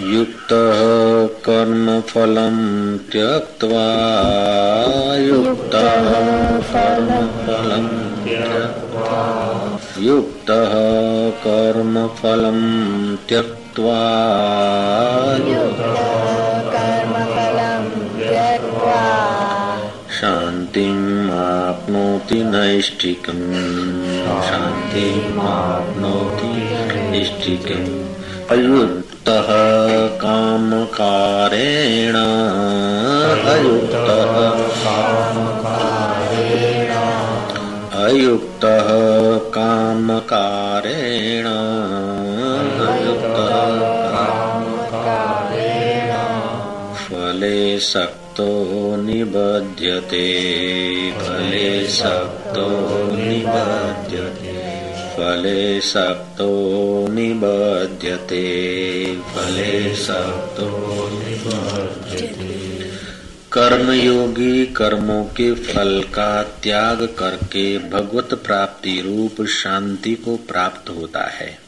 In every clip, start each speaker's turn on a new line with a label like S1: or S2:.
S1: युक्तः कर्मफलं त्यक्त्वा युक्तः कर्मफलं त्यक्त्वा युक्तः कर्मफलं त्यक्त्वा शान्तिम् आप्नोति नैष्टिकम् शान्तिम् आप्नोति नैष्टिकम् अयुक्तः कामकारेण अयुक्तः। अयुक्तः कामकारेण फले सक्तो निबध्यते। फले सक्तो निबध्यते। फले सप्तो निबध्यते। फले सप्तो कर्मयोगी कर्मों के फल का त्याग करके भगवत प्राप्ति रूप शांति को प्राप्त होता है।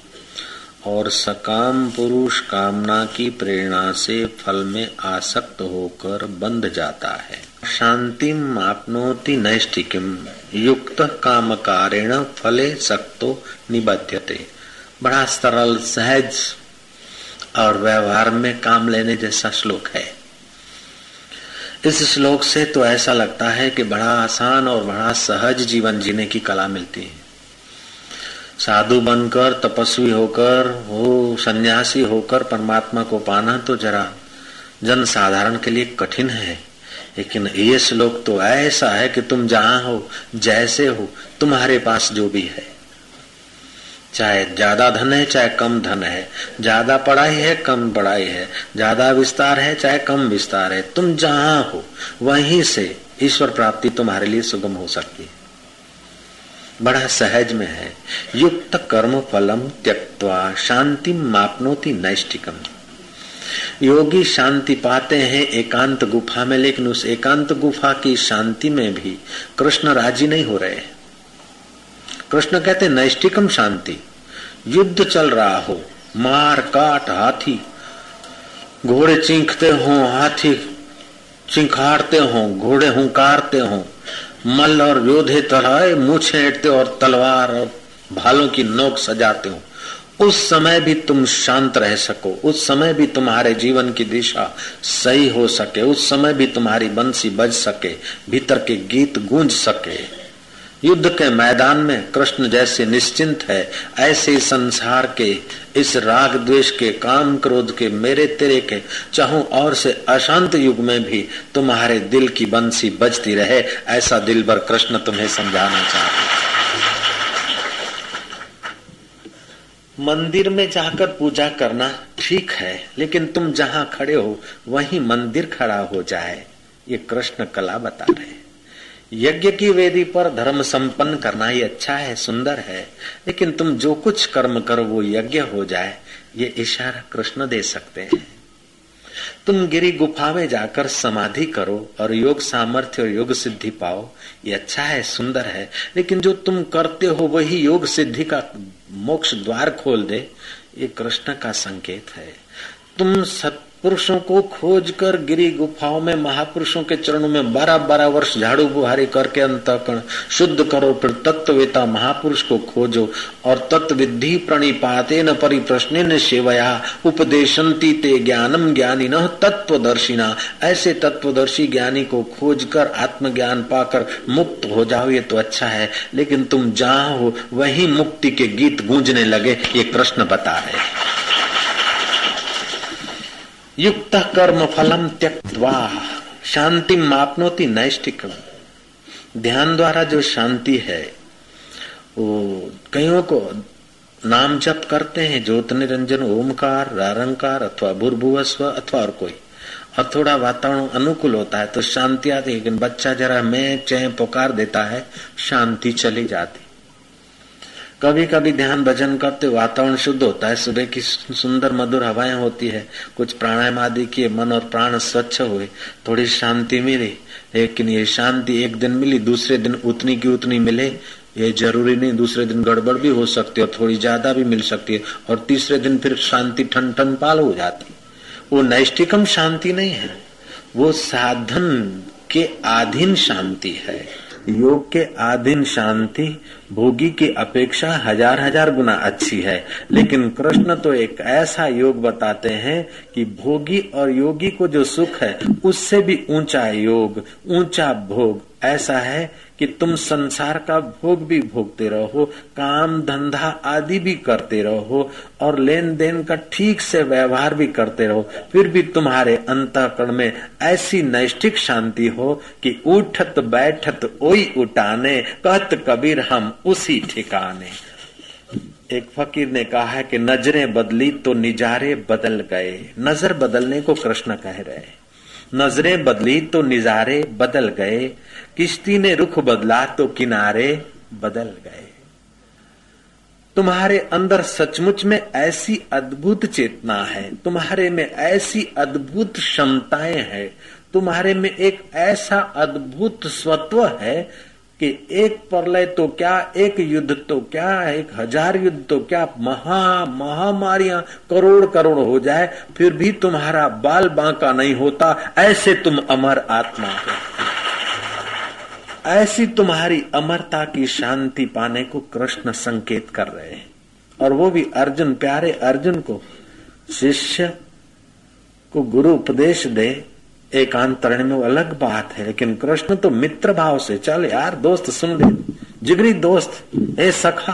S1: और सकाम पुरुष कामना की प्रेरणा से फल में आसक्त होकर बंध जाता है। शांति आपनोति नैष्टिकिम युक्त काम कारेण फले सक्तो निबध्यते। बड़ा सरल, सहज और व्यवहार में काम लेने जैसा श्लोक है। इस श्लोक से तो ऐसा लगता है कि बड़ा आसान और बड़ा सहज जीवन जीने की कला मिलती है। साधु बनकर, तपस्वी होकर हो सन्यासी होकर परमात्मा को पाना तो जरा जन साधारण के लिए कठिन है। लेकिन ये श्लोक तो ऐसा है कि तुम जहाँ हो, जैसे हो, तुम्हारे पास जो भी है। चाहे ज़्यादा धन है, चाहे कम धन है, ज़्यादा पढ़ाई है, कम पढ़ाई है, ज़्यादा विस्तार है, चाहे कम विस्तार है, तुम जहाँ हो, वहीं से ईश्वर प्राप्ति तुम्हारे लिए सुगम हो सकती है। बड़ा सहज में है। युक्त कर्म फलम त्यक्वा शांति मापनोति नैष्टिकम योगी शांति पाते हैं एकांत गुफा में, लेकिन उस एकांत गुफा की शांति में भी कृष्ण राज़ी नहीं हो रहे कृष्ण कहते नैष्टिकम शांति। युद्ध चल रहा हो, मार काट हाथी, घोड़े चीखते हो, हाथी चिंखाड़ते हो, घोड़े हुंकारते हो। मल और योधे तरह मुछे हेटते और तलवार और भालों की नोक सजाते हो। उस समय भी तुम शांत रह सको, उस समय भी तुम्हारे जीवन की दिशा सही हो सके, उस समय भी तुम्हारी बंसी बज सके, भीतर के गीत गूंज सके। युद्ध के मैदान में कृष्ण जैसे निश्चिंत है, ऐसे संसार के, इस राग द्वेष के, काम क्रोध के, मेरे तेरे के, चाहूँ और से अशांत युग में भी तुम्हारे दिल की बंसी बजती रहे, ऐसा दिल भर कृष्ण तुम्हें समझाना चाहते मंदिर में जाकर पूजा करना ठीक है, लेकिन तुम जहाँ खड़े हो, वहीं मंदिर खड़ा हो जाए, ये कृष्ण कला बता रहे यज्ञ की वेदी पर धर्म संपन्न करना ये अच्छा है, सुंदर है। लेकिन तुम जो कुछ कर्म करो, वो यज्ञ हो जाए, ये इशारा कृष्ण दे सकते हैं। तुम गिरी गुफा में जाकर समाधि करो और योग सामर्थ्य और योग सिद्धि पाओ, ये अच्छा है, सुंदर है। लेकिन जो तुम करते हो, वही योग सिद्धि का मोक्ष द्वार खोल दे, ये कृष्ण का संकेत है। तुम सत पुरुषों को खोज कर गिरी गुफाओं में, महापुरुषों के चरणों में बारह बारह वर्ष झाड़ू बुहारी करके अंतकण शुद्ध करो, फिर तत्ववेता महापुरुष को खोजो और तत्विधि प्रणिपाते न परिप्रश्न न सेवया, उपदेशंती ते ज्ञानम ज्ञानी न तत्वदर्शिना। ऐसे तत्वदर्शी ज्ञानी को खोज कर आत्मज्ञान पाकर मुक्त हो जाओ, ये तो अच्छा है, लेकिन तुम जहाँ हो वही मुक्ति के गीत गूंजने लगे, ये कृष्ण बता रहे युक्त कर्म फलम त्यक्वा शांति मापनोती नैष्टिकम ध्यान द्वारा जो शांति है, वो कईयों को नाम जप करते हैं, ज्योत निरंजन, ओमकार, रारंकार, अथवा भूर्भुवस्व अथवा और कोई। और थोड़ा वातावरण अनुकूल होता है तो शांति आती है, लेकिन बच्चा जरा मैं चय पुकार देता है, शांति चली जाती कभी कभी ध्यान भजन करते वातावरण शुद्ध होता है, सुबह की सुंदर मधुर हवाएँ होती है, कुछ प्राणायाम आदि किए, मन और प्राण स्वच्छ हुए, थोड़ी शांति मिली, लेकिन ये शांति एक दिन मिली, दूसरे दिन उतनी की उतनी मिले, ये ज़रूरी नहीं, दूसरे दिन गड़बड़ भी हो सकती है और थोड़ी ज़्यादा भी मिल सकती है, और तीसरे दिन फिर शांति ठन ठन पाल हो। जाती वो नैष्टिकम शांति नहीं है, वो साधन के अधीन शांति है, योग के अधीन शांति भोगी की अपेक्षा हज़ार हज़ार गुना अच्छी है। लेकिन कृष्ण तो एक ऐसा योग बताते हैं कि भोगी और योगी को जो सुख है, उससे भी ऊँचा योग, ऊँचा भोग ऐसा है कि तुम संसार का भोग भी भोगते रहो, काम, धंधा आदि भी करते रहो और लेन देन का ठीक से व्यवहार भी करते रहो। फिर भी तुम्हारे अंतकरण में ऐसी नैष्ठिक शांति हो कि उठत बैठत ओई उठाने, कहत कबीर हम उसी ठिकाने। एक फकीर ने कहा है कि नज़रें बदली तो निजारे बदल गए। नज़र बदलने को कृष्ण कह रहे नज़रें बदली तो निजारे बदल गए। किश्ती ने रुख बदला तो किनारे बदल गए। तुम्हारे अंदर सचमुच में ऐसी अद्भुत चेतना है। तुम्हारे में ऐसी अद्भुत क्षमताएँ हैं। तुम्हारे में एक ऐसा अद्भुत स्वत्व है कि एक प्रलय तो क्या, एक युद्ध तो क्या, एक हज़ार युद्ध तो क्या, महा, महामारियाँ करोड़ करोड़ हो जाए, फिर भी तुम्हारा बाल बांका नहीं होता, ऐसे तुम अमर आत्मा हो। ऐसी तुम्हारी अमरता की शांति पाने को कृष्ण संकेत कर रहे हैं। और वो भी अर्जुन, प्यारे अर्जुन को शिष्य को गुरु उपदेश दे एकांतरण में वो अलग बात है, लेकिन कृष्ण तो मित्र भाव से, चल यार, दोस्त सुन ले, जिगरी दोस्त, ए सखा,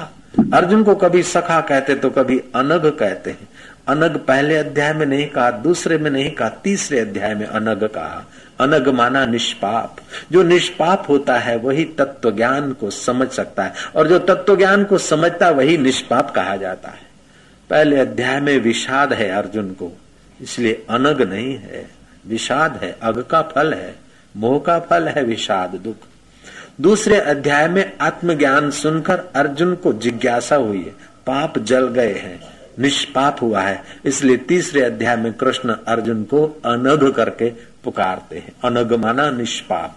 S1: अर्जुन को कभी सखा कहते तो कभी अनग कहते हैं। अनग पहले अध्याय में नहीं कहा, दूसरे में नहीं कहा, तीसरे अध्याय में अनग कहा। अनग माना निष्पाप। जो निष्पाप होता है, वही तत्व ज्ञान को समझ सकता है, और जो तत्व ज्ञान को समझता वही निष्पाप कहा जाता है। पहले अध्याय में विषाद है अर्जुन को, इसलिए अनग नहीं है। विषाद है, अग का फल है, मोह का फल है विषाद, दुख। दूसरे अध्याय में आत्मज्ञान सुनकर अर्जुन को जिज्ञासा हुई है, पाप जल गए हैं, निष्पाप हुआ है। इसलिए तीसरे अध्याय में कृष्ण अर्जुन को अनघ करके पुकारते हैं। अनघ माना निष्पाप।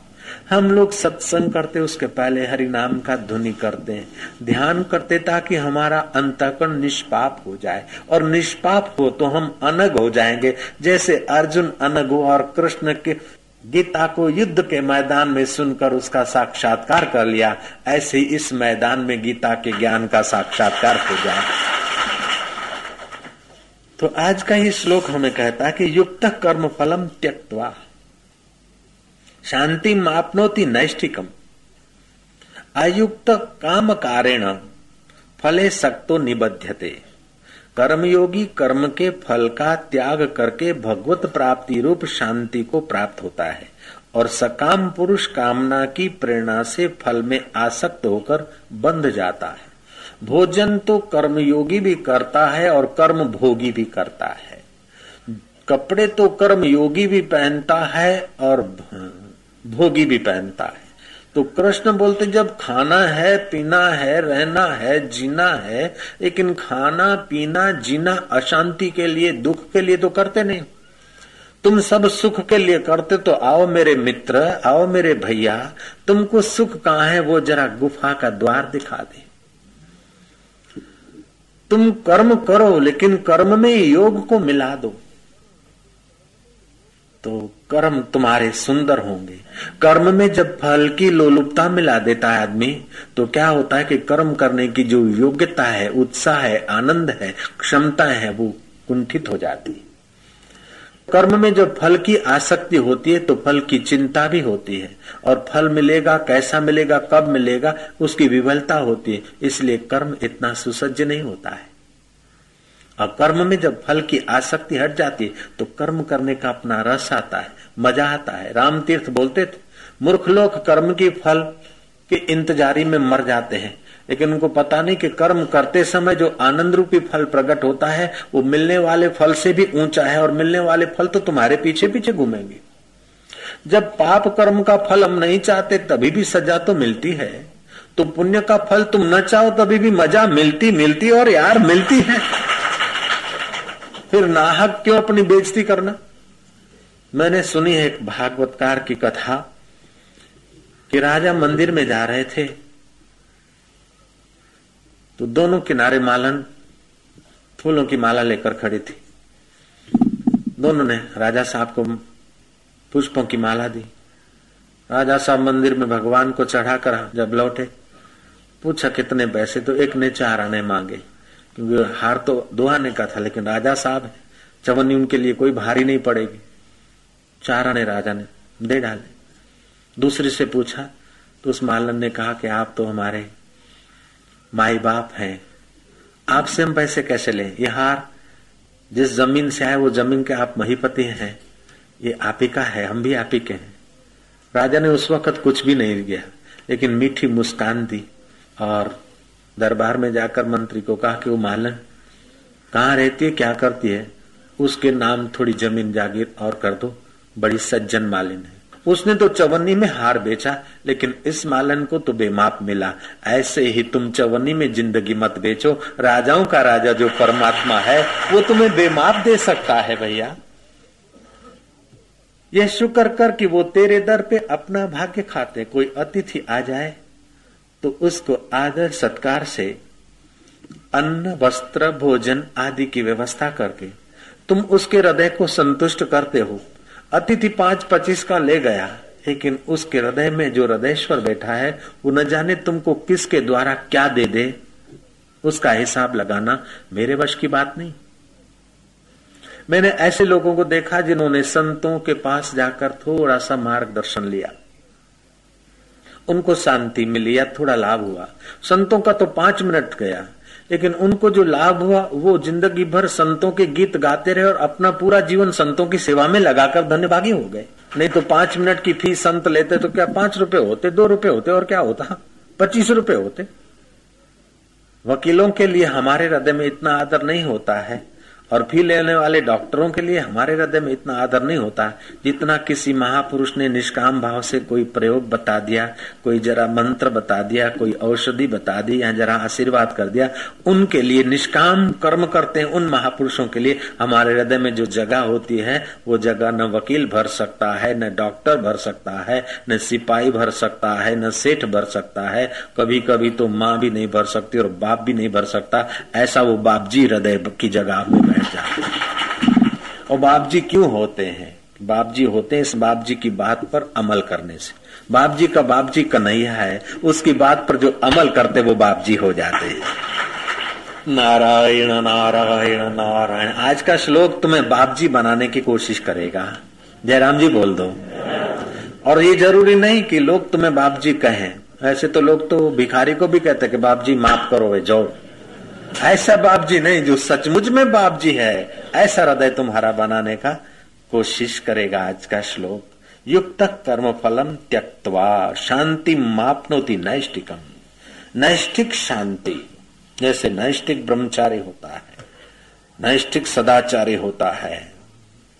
S1: हम लोग सत्संग करते, उसके पहले हरि नाम का ध्वनि करते हैं। ध्यान करते ताकि हमारा अंतकरण निष्पाप हो जाए। और निष्पाप हो तो हम अनग हो जाएँगे। जैसे अर्जुन अनग हो और कृष्ण के गीता को युद्ध के मैदान में सुनकर उसका साक्षात्कार कर लिया, ऐसे ही इस मैदान में गीता के ज्ञान का साक्षात्कार हो जाए। तो आज का ही श्लोक हमें कहता है कि युक्त कर्म फलम त्यक्वा शांति मापनोति नैष्ठिकम। अयुक्त काम कारेण फले सक्तो निबध्यते। कर्मयोगी कर्म के फल का त्याग करके भगवत प्राप्ति रूप शांति को प्राप्त होता है और सकाम पुरुष कामना की प्रेरणा से फल में आसक्त होकर बंध जाता है। भोजन तो कर्मयोगी भी करता है और कर्म भोगी भी करता है। कपड़े तो कर्म योगी भी पहनता है और भोगी भी पहनता है। तो कृष्ण बोलते, जब खाना है, पीना है, रहना है, जीना है, लेकिन खाना, पीना, जीना अशांति के लिए, दुख के लिए तो करते नहीं। तुम सब सुख के लिए करते तो आओ मेरे मित्र, आओ मेरे भैया, तुमको सुख कहाँ है, वो जरा गुफा का द्वार दिखा दे। तुम कर्म करो, लेकिन कर्म में योग को मिला दो। तो कर्म तुम्हारे सुंदर होंगे। कर्म में जब फल की लोलुपता मिला देता है आदमी तो क्या होता है कि कर्म करने की जो योग्यता है, उत्साह है, आनंद है, क्षमता है, वो कुंठित हो जाती है। कर्म में जब फल की आसक्ति होती है तो फल की चिंता भी होती है। और फल मिलेगा, कैसा मिलेगा, कब मिलेगा, उसकी विवलता होती है। इसलिए कर्म इतना सुसज्ज नहीं होता है। और कर्म में जब फल की आसक्ति हट जाती है तो कर्म करने का अपना रस आता है, मज़ा आता है। राम तीर्थ बोलते थे, मूर्ख लोग कर्म की फल के इंतजारी में मर जाते हैं, लेकिन उनको पता नहीं कि कर्म करते समय जो आनंद रूपी फल प्रकट होता है, वो मिलने वाले फल से भी ऊँचा है, और मिलने वाले फल तो तुम्हारे पीछे पीछे घूमेंगे। जब पाप कर्म का फल हम नहीं चाहते, तभी भी सजा तो मिलती है। तो पुण्य का फल तुम न चाहो, तभी भी मज़ा मिलती मिलती और यार मिलती है। फिर नाहक क्यों अपनी बेइज्जती करना? मैंने सुनी है एक भागवतकार की कथा कि राजा मंदिर में जा रहे थे। तो दोनों किनारे मालन, फूलों की माला लेकर खड़ी थी। दोनों ने राजा साहब को पुष्पों की माला दी। राजा साहब मंदिर में भगवान को चढ़ाकर जब लौटे, पूछा, कितने पैसे? तो एक ने चार आने मांगे। हार तो दो आने का था, लेकिन राजा साहब है। चवन्नी उनके लिए कोई भारी नहीं पड़ेगी। चार आने राजा ने दे डाले। दूसरे से पूछा तो उस मालन ने कहा कि आप तो हमारे माई बाप हैं। आपसे हम पैसे कैसे लें? ये हार जिस ज़मीन से आए, वो ज़मीन के आप महीपति हैं। ये आप ही का है हम भी आप ही के हैं। राजा ने उस वक्त कुछ भी नहीं दिया, लेकिन मीठी मुस्कान दी और दरबार में जाकर मंत्री को कहा कि वो मालन, कहाँ रहती है, क्या करती है? उसके नाम थोड़ी ज़मीन जागीर और कर दो, बड़ी सज्जन मालिन है। उसने तो चवन्नी में हार बेचा, लेकिन इस मालन को तो बेमाप मिला। ऐसे ही तुम चवन्नी में ज़िंदगी मत बेचो। राजाओं का राजा जो परमात्मा है, वो तुम्हें बेमाप दे सकता है भैया। यह शुक्र कर कि वो तेरे दर पे अपना भाग्य खाते। कोई अतिथि आ जाए तो उसको आदर सत्कार से अन्न, वस्त्र, भोजन आदि की व्यवस्था करके तुम उसके हृदय को संतुष्ट करते हो। अतिथि पाँच पच्चीस का ले गया, लेकिन उसके हृदय में जो हृदयश्वर बैठा है, वो न जाने तुमको किसके द्वारा क्या दे दे। उसका हिसाब लगाना मेरे वश की बात नहीं। मैंने ऐसे लोगों को देखा जिन्होंने संतों के पास जाकर थोड़ा सा मार्गदर्शन लिया। उनको शांति मिली या थोड़ा लाभ हुआ। संतों का तो पाँच मिनट गया, लेकिन उनको जो लाभ हुआ, वो ज़िंदगी भर संतों के गीत गाते रहे और अपना पूरा जीवन संतों की सेवा में लगाकर धन्यभागी हो गए। नहीं तो पाँच मिनट की फ़ीस संत लेते तो क्या पाँच रुपए होते, दो रुपए होते और क्या होता? पच्चीस रुपए होते। वकीलों के लिए हमारे हृदय में इतना आदर नहीं होता है। और फ़ी लेने वाले डॉक्टरों के लिए हमारे हृदय में इतना आदर नहीं होता जितना किसी महापुरुष ने निष्काम भाव से कोई प्रयोग बता दिया, कोई जरा मंत्र बता दिया, कोई औषधि बता दी या जरा आशीर्वाद कर दिया। उनके लिए निष्काम कर्म करते हैं उन महापुरुषों के लिए। हमारे हृदय में जो जगह होती है, वो जगह न वकील भर सकता है, न डॉक्टर भर सकता है, न सिपाही भर सकता है, न सेठ भर सकता है। कभी कभी तो माँ भी नहीं भर सकती और बाप भी नहीं भर सकता। ऐसा वो बापजी हृदय की जगह में जाते और बाप जी क्यों होते हैं? बाप जी होते हैं इस बाप जी की बात पर अमल करने से। बाप जी का बाप जी कन्हैया है, उसकी बात पर जो अमल करते वो बाप जी हो जाते हैं। नारायण नारायण नारायण। आज का श्लोक तुम्हें बाप जी बनाने की कोशिश करेगा। जयराम जी बोल दो। और ये ज़रूरी नहीं कि लोग तुम्हें बाप जी कहें। ऐसे तो लोग तो भिखारी को भी कहते कि बाप जी माफ़ करो, वे जाओ। ऐसा बाप जी नहीं जो सचमुच में बाप जी है। ऐसा हृदय तुम्हारा बनाने का कोशिश करेगा आज का श्लोक। युक्त कर्म फलम त्यक्वा शांति मापनोति नैष्टिकम नैष्टिक शांति, जैसे नैष्टिक ब्रह्मचारी होता है नैष्टिक सदाचारी होता है।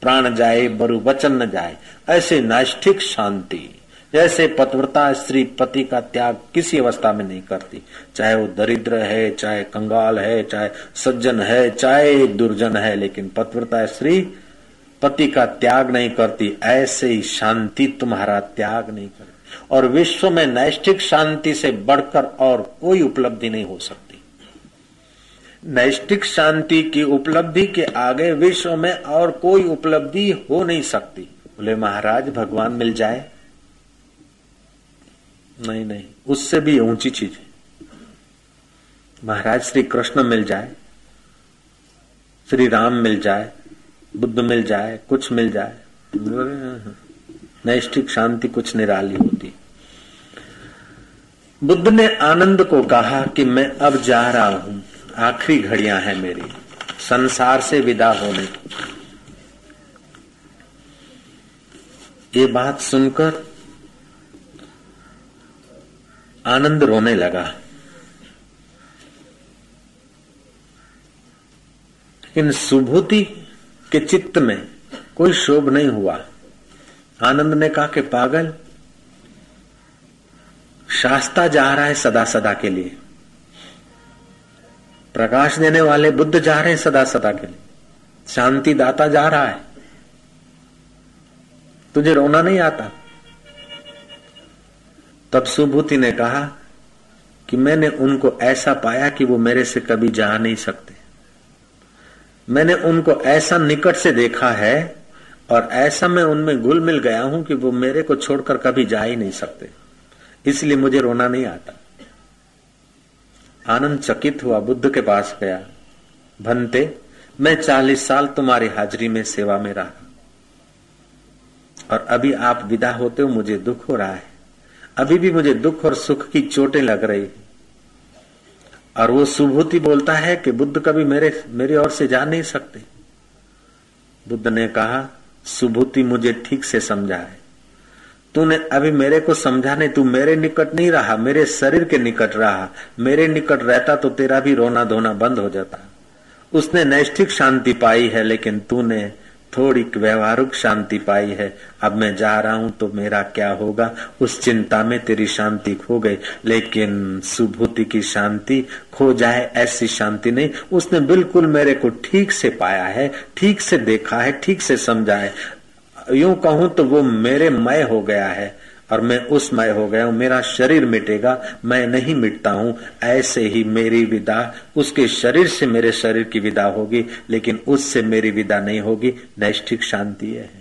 S1: प्राण जाए, बरु वचन न जाए, ऐसे नैष्ठिक शांति। जैसे पतव्रता स्त्री पति का त्याग किसी अवस्था में नहीं करती। चाहे वो दरिद्र है, चाहे कंगाल है, चाहे सज्जन है, चाहे दुर्जन है, लेकिन पतव्रता स्त्री पति का त्याग नहीं करती, ऐसे ही शांति तुम्हारा त्याग नहीं करती। और विश्व में नैष्ठिक शांति से बढ़कर और कोई उपलब्धि नहीं हो सकती। नैष्ठिक शांति की उपलब्धि के आगे विश्व में और कोई उपलब्धि हो नहीं सकती। बोले, महाराज, भगवान मिल जाए। नहीं नहीं, उससे भी ऊँची चीज़ है। महाराज श्री कृष्ण मिल जाए, श्री राम मिल जाए, बुद्ध मिल जाए, कुछ मिल जाए, नैष्ठिक शांति कुछ निराली होती। बुद्ध ने आनंद को कहा कि मैं अब जा रहा हूँ, आखिरी घड़ियाँ हैं मेरी, संसार से विदा होने। ये बात सुनकर आनंद रोने लगा। इन सुभूति के चित्त में कोई शोभ नहीं हुआ। आनंद ने कहा कि पागल, शास्ता जा रहा है सदा सदा के लिए। प्रकाश देने वाले बुद्ध जा रहे हैं सदा सदा के लिए। शांति दाता जा रहा है। तुझे रोना नहीं आता। तब सुभूति ने कहा कि मैंने उनको ऐसा पाया कि वो मेरे से कभी जा नहीं सकते। मैंने उनको ऐसा निकट से देखा है और ऐसा मैं उनमें घुल मिल गया हूँ कि वो मेरे को छोड़कर कभी जा ही नहीं सकते। इसलिए मुझे रोना नहीं आता। आनंद चकित हुआ, बुद्ध के पास गया। भनते मैं चालीस साल तुम्हारी हाजिरी में सेवा में रहा। और अभी आप विदा होते हो, मुझे दुख हो रहा है। अभी भी मुझे दुख और सुख की चोटें लग रही और वो सुभूति बोलता है कि बुद्ध कभी मेरे, मेरी ओर से जा नहीं सकते। बुद्ध ने कहा, सुभूति मुझे ठीक से समझा है। तूने अभी मेरे को समझा नहीं, तू मेरे निकट नहीं रहा, मेरे शरीर के निकट रहा। मेरे निकट रहता तो तेरा भी रोना धोना बंद हो जाता। उसने नैष्ठिक शांति पाई है, लेकिन तूने थोड़ी व्यवहारिक शांति पाई है। अब मैं जा रहा हूँ तो मेरा क्या होगा? उस चिंता में तेरी शांति खो गई। लेकिन सुभूति की शांति खो जाए, ऐसी शांति नहीं। उसने बिल्कुल मेरे को ठीक से पाया है, ठीक से देखा है, ठीक से समझा है। यूँ कहूँ तो वो मेरे मय हो गया है। और मैं उसमय हो गया हूँ, मेरा शरीर मिटेगा, मैं नहीं मिटता हूँ। ऐसे ही मेरी विदा, उसके शरीर से मेरे शरीर की विदा होगी, लेकिन उससे मेरी विदा नहीं होगी। नैष्ठिक शांति है।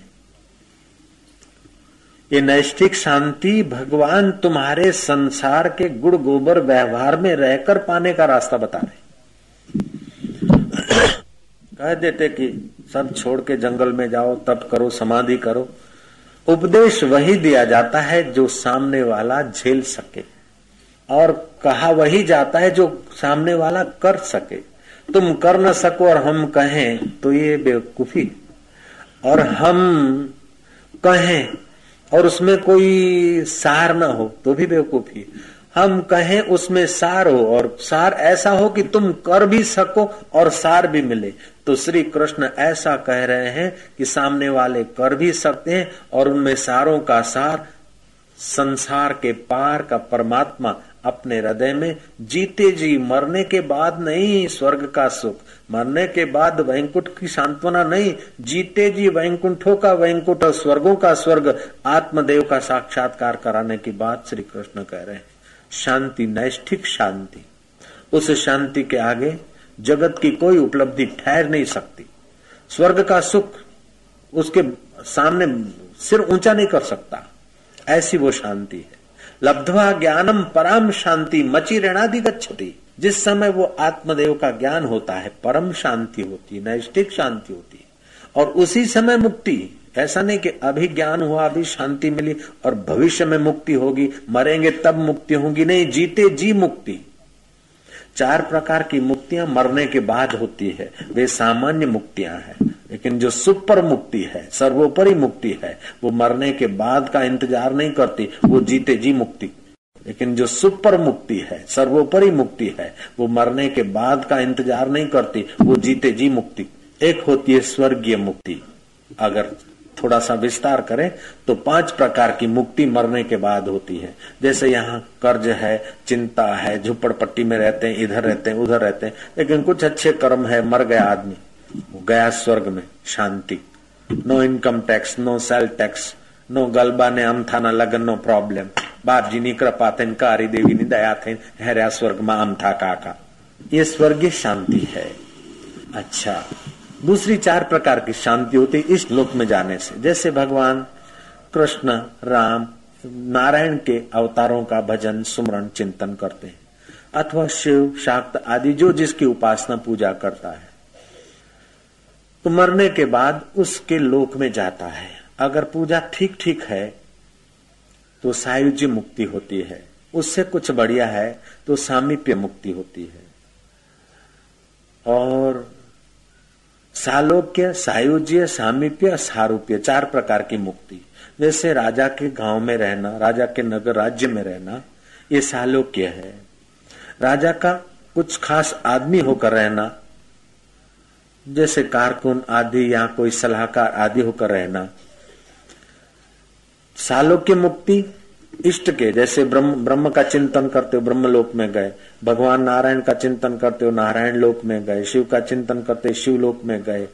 S1: ये नैष्ठिक शांति भगवान तुम्हारे संसार के गुड़ गोबर व्यवहार में रहकर पाने का रास्ता बता रहे कह देते कि सब छोड़ के जंगल में जाओ तब करो, समाधि करो। उपदेश वही दिया जाता है जो सामने वाला झेल सके। और कहा वही जाता है जो सामने वाला कर सके। तुम कर न सको और हम कहें तो ये बेवकूफ़ी। और हम कहें और उसमें कोई सार न हो तो भी बेवकूफ़ी। हम कहें उसमें सार हो, और सार ऐसा हो कि तुम कर भी सको और सार भी मिले। तो श्री कृष्ण ऐसा कह रहे हैं कि सामने वाले कर भी सकते हैं, और उनमें सारों का सार संसार के पार का परमात्मा अपने हृदय में जीते जी। मरने के बाद नहीं स्वर्ग का सुख, मरने के बाद वैंकुट की सांत्वना नहीं। जीते जी वैंकुंठों का वैंकुट और स्वर्गों का स्वर्ग, आत्मदेव का साक्षात्कार कराने की बात श्री कृष्ण कह रहे हैं। शांति, नैष्ठिक शांति। उस शांति के आगे जगत की कोई उपलब्धि ठहर नहीं सकती। स्वर्ग का सुख उसके सामने सिर ऊँचा नहीं कर सकता। ऐसी वो शांति है। लब्धवा ज्ञानम परम शांति मची ऋणादि गच्छति जिस समय वो आत्मदेव का ज्ञान होता है, परम शांति होती है नैष्ठिक शांति होती। है और उसी समय मुक्ति ऐसा नहीं कि अभी ज्ञान हुआ, अभी शांति मिली और भविष्य में मुक्ति होगी, मरेंगे तब मुक्ति होगी। नहीं, जीते जी मुक्ति। चार प्रकार की मुक्तियाँ मरने के बाद होती है। वे सामान्य मुक्तियाँ हैं, लेकिन जो सुपर मुक्ति है, सर्वोपरि मुक्ति है, वो मरने के बाद का इंतज़ार नहीं करती, वो जीते जी मुक्ति। लेकिन जो सुपर मुक्ति है, सर्वोपरि मुक्ति है, वो मरने के बाद का इंतज़ार नहीं करती, वो जीते जी मुक्ति। एक होती है स्वर्गीय मुक्ति। अगर थोड़ा सा विस्तार करें तो पाँच प्रकार की मुक्ति मरने के बाद होती है। जैसे यहाँ कर्ज है, चिंता है झुपड़पट्टी में रहते हैं, इधर रहते हैं, उधर रहते हैं, लेकिन कुछ अच्छे कर्म है, मर गया आदमी गया स्वर्ग में, शांति। No income tax no sale tax no गलबा ने अमथा न लगन नो प्रॉब्लम बाप जी नी कृपा थे कारी देवी नी दया थे हरिया स्वर्ग में दूसरी चार प्रकार की शांति होती इस लोक में जाने से। जैसे भगवान, कृष्ण, राम, नारायण के अवतारों का भजन, सुमरण, चिंतन करते हैं। अथवा शिव, शाक्त आदि, जो जिसकी उपासना पूजा करता है। तो मरने के बाद उसके लोक में जाता है। अगर पूजा ठीक ठीक है तो सायुज्य मुक्ति होती है। उससे कुछ बढ़िया है तो सामीप्य मुक्ति होती है। और सालोक्य, सायुज्य, सामीप्य, सारूप्य, चार प्रकार की मुक्ति। जैसे राजा के गाँव में रहना, राजा के नगर राज्य में रहना, ये सालोक्य है। राजा का कुछ खास आदमी होकर रहना, जैसे कारकुन आदि या कोई सलाहकार आदि होकर रहना। सालोक्य मुक्ति इष्ट के, जैसे ब्रह्म ब्रह्म का चिंतन करते हो ब्रह्म लोक में गए। भगवान नारायण का चिंतन करते हो, नारायण लोक में गए। शिव का चिंतन करते शिव लोक में गए।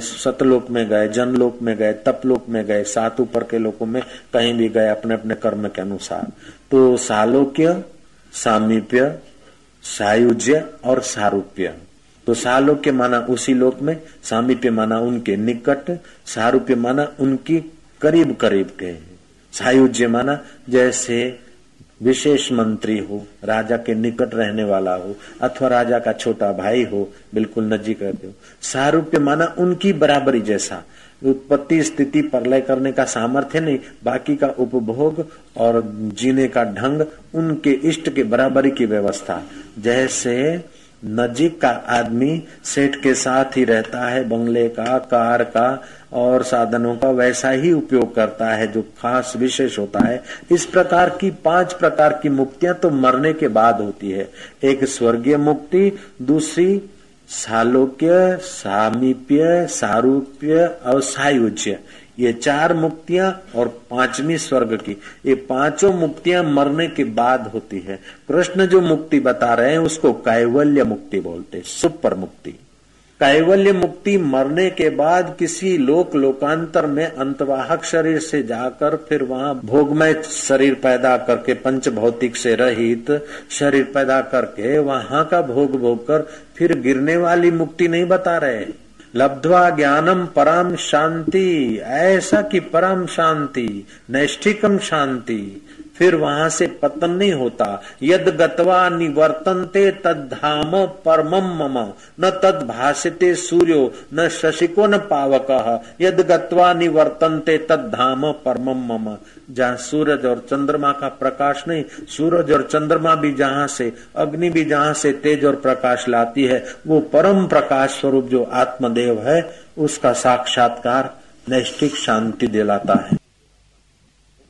S1: सतलोक में गए जन लोक में गए तप लोक में गए, सात ऊपर के लोकों में कहीं भी गए अपने अपने कर्म के अनुसार। तो सालोक्य, सामीप्य, सायुज्य और सारूप्य। तो सालोक्य माना उसी लोक में, सामीप्य माना उनके निकट, सारूप्य माना उनकी करीब करीब के। सायुज्य माना जैसे विशेष मंत्री हो, राजा के निकट रहने वाला हो, अथवा राजा का छोटा भाई हो, बिल्कुल नजीक रहते हो। सारूप्य माना उनकी बराबरी जैसा। उत्पत्ति स्थिति प्रलय करने का सामर्थ्य नहीं, बाकी का उपभोग और जीने का ढंग, उनके इष्ट के बराबरी की व्यवस्था। जैसे नजीक का आदमी सेठ के साथ ही रहता है, बंगले का, कार का और साधनों का वैसा ही उपयोग करता है, जो खास विशेष होता है। इस प्रकार की पाँच प्रकार की मुक्तियाँ तो मरने के बाद होती है। एक स्वर्गीय मुक्ति, दूसरी सालोक्य, सामीप्य, सारूप्य और सायुज्य। ये चार मुक्तियाँ और पांचवी स्वर्ग की। ये पाँचों मुक्तियाँ मरने के बाद होती है। कृष्ण जो मुक्ति बता रहे हैं, उसको कैवल्य मुक्ति बोलते सुपर मुक्ति। कैवल्य मुक्ति मरने के बाद किसी लोक लोकांतर में अंतवाहक शरीर से जाकर फिर वहाँ भोगमय शरीर पैदा करके पंच भौतिक से रहित शरीर पैदा करके वहाँ का भोग भोग कर फिर गिरने वाली मुक्ति नहीं बता रहे लब्धवा ज्ञानम परम शांति, ऐसा की परम शांति, नैष्ठिकम शांति। फिर वहाँ से पतन नहीं होता। यद गत्वा निवर्तनते तद धाम परम मम। न तद भाषते सूर्यो, न शशिको न पावक। यद गत्वा निवर्तनते तद धाम परम मम। जहाँ सूरज और चंद्रमा का प्रकाश नहीं, सूरज और चंद्रमा भी जहाँ से, अग्नि भी जहाँ से तेज और प्रकाश लाती है, वो परम प्रकाश स्वरूप जो आत्मदेव है, उसका साक्षात्कार नैष्ठिक शांति दिलाता है।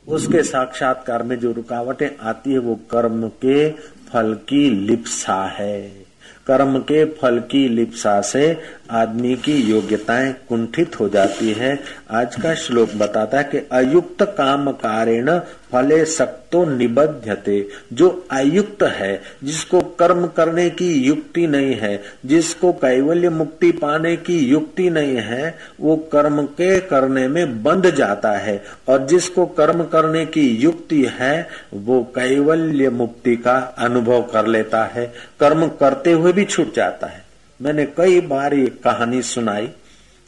S1: उसके साक्षात्कार में जो रुकावटें आती है, वो कर्म के फल की लिप्सा है। कर्म के फल की लिप्सा से आदमी की योग्यताएँ कुंठित हो जाती है। आज का श्लोक बताता है कि अयुक्त काम कारेण फले सक्तो निबद्धते जो अयुक्त है, जिसको कर्म करने की युक्ति नहीं है, जिसको कैवल्य मुक्ति पाने की युक्ति नहीं है, वो कर्म के करने में बंध जाता है। और जिसको कर्म करने की युक्ति है, वो कैवल्य मुक्ति का अनुभव कर लेता है। कर्म करते हुए भी छूट जाता है। मैंने कई बार ये कहानी सुनाई।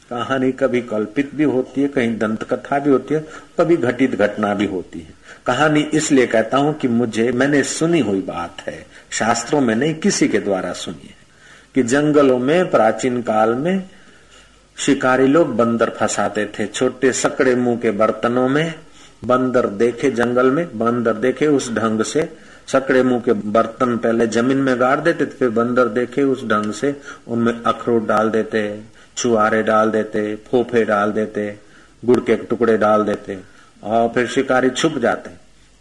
S1: कहानी कभी कल्पित भी होती है, कहीं दंत कथा भी होती है, कभी घटित घटना भी होती है। कहानी इसलिए कहता हूँ कि मुझे, मैंने सुनी हुई बात है। शास्त्रों में नहीं, किसी के द्वारा सुनी है। कि जंगलों में, प्राचीन काल में, शिकारी लोग बंदर फंसाते थे। छोटे सकड़े मुँह के बर्तनों में, बंदर देखे जंगल में, बंदर देखे उस ढंग से सकड़े मुँह के बर्तन पहले ज़मीन में गाड़ देते थे, फिर बंदर देखे उस ढंग से, उनमें अखरोट डाल देते छुआरे डाल देते, फोफे डाल देते, गुड़ के टुकड़े डाल देते, और फिर शिकारी छुप जाते,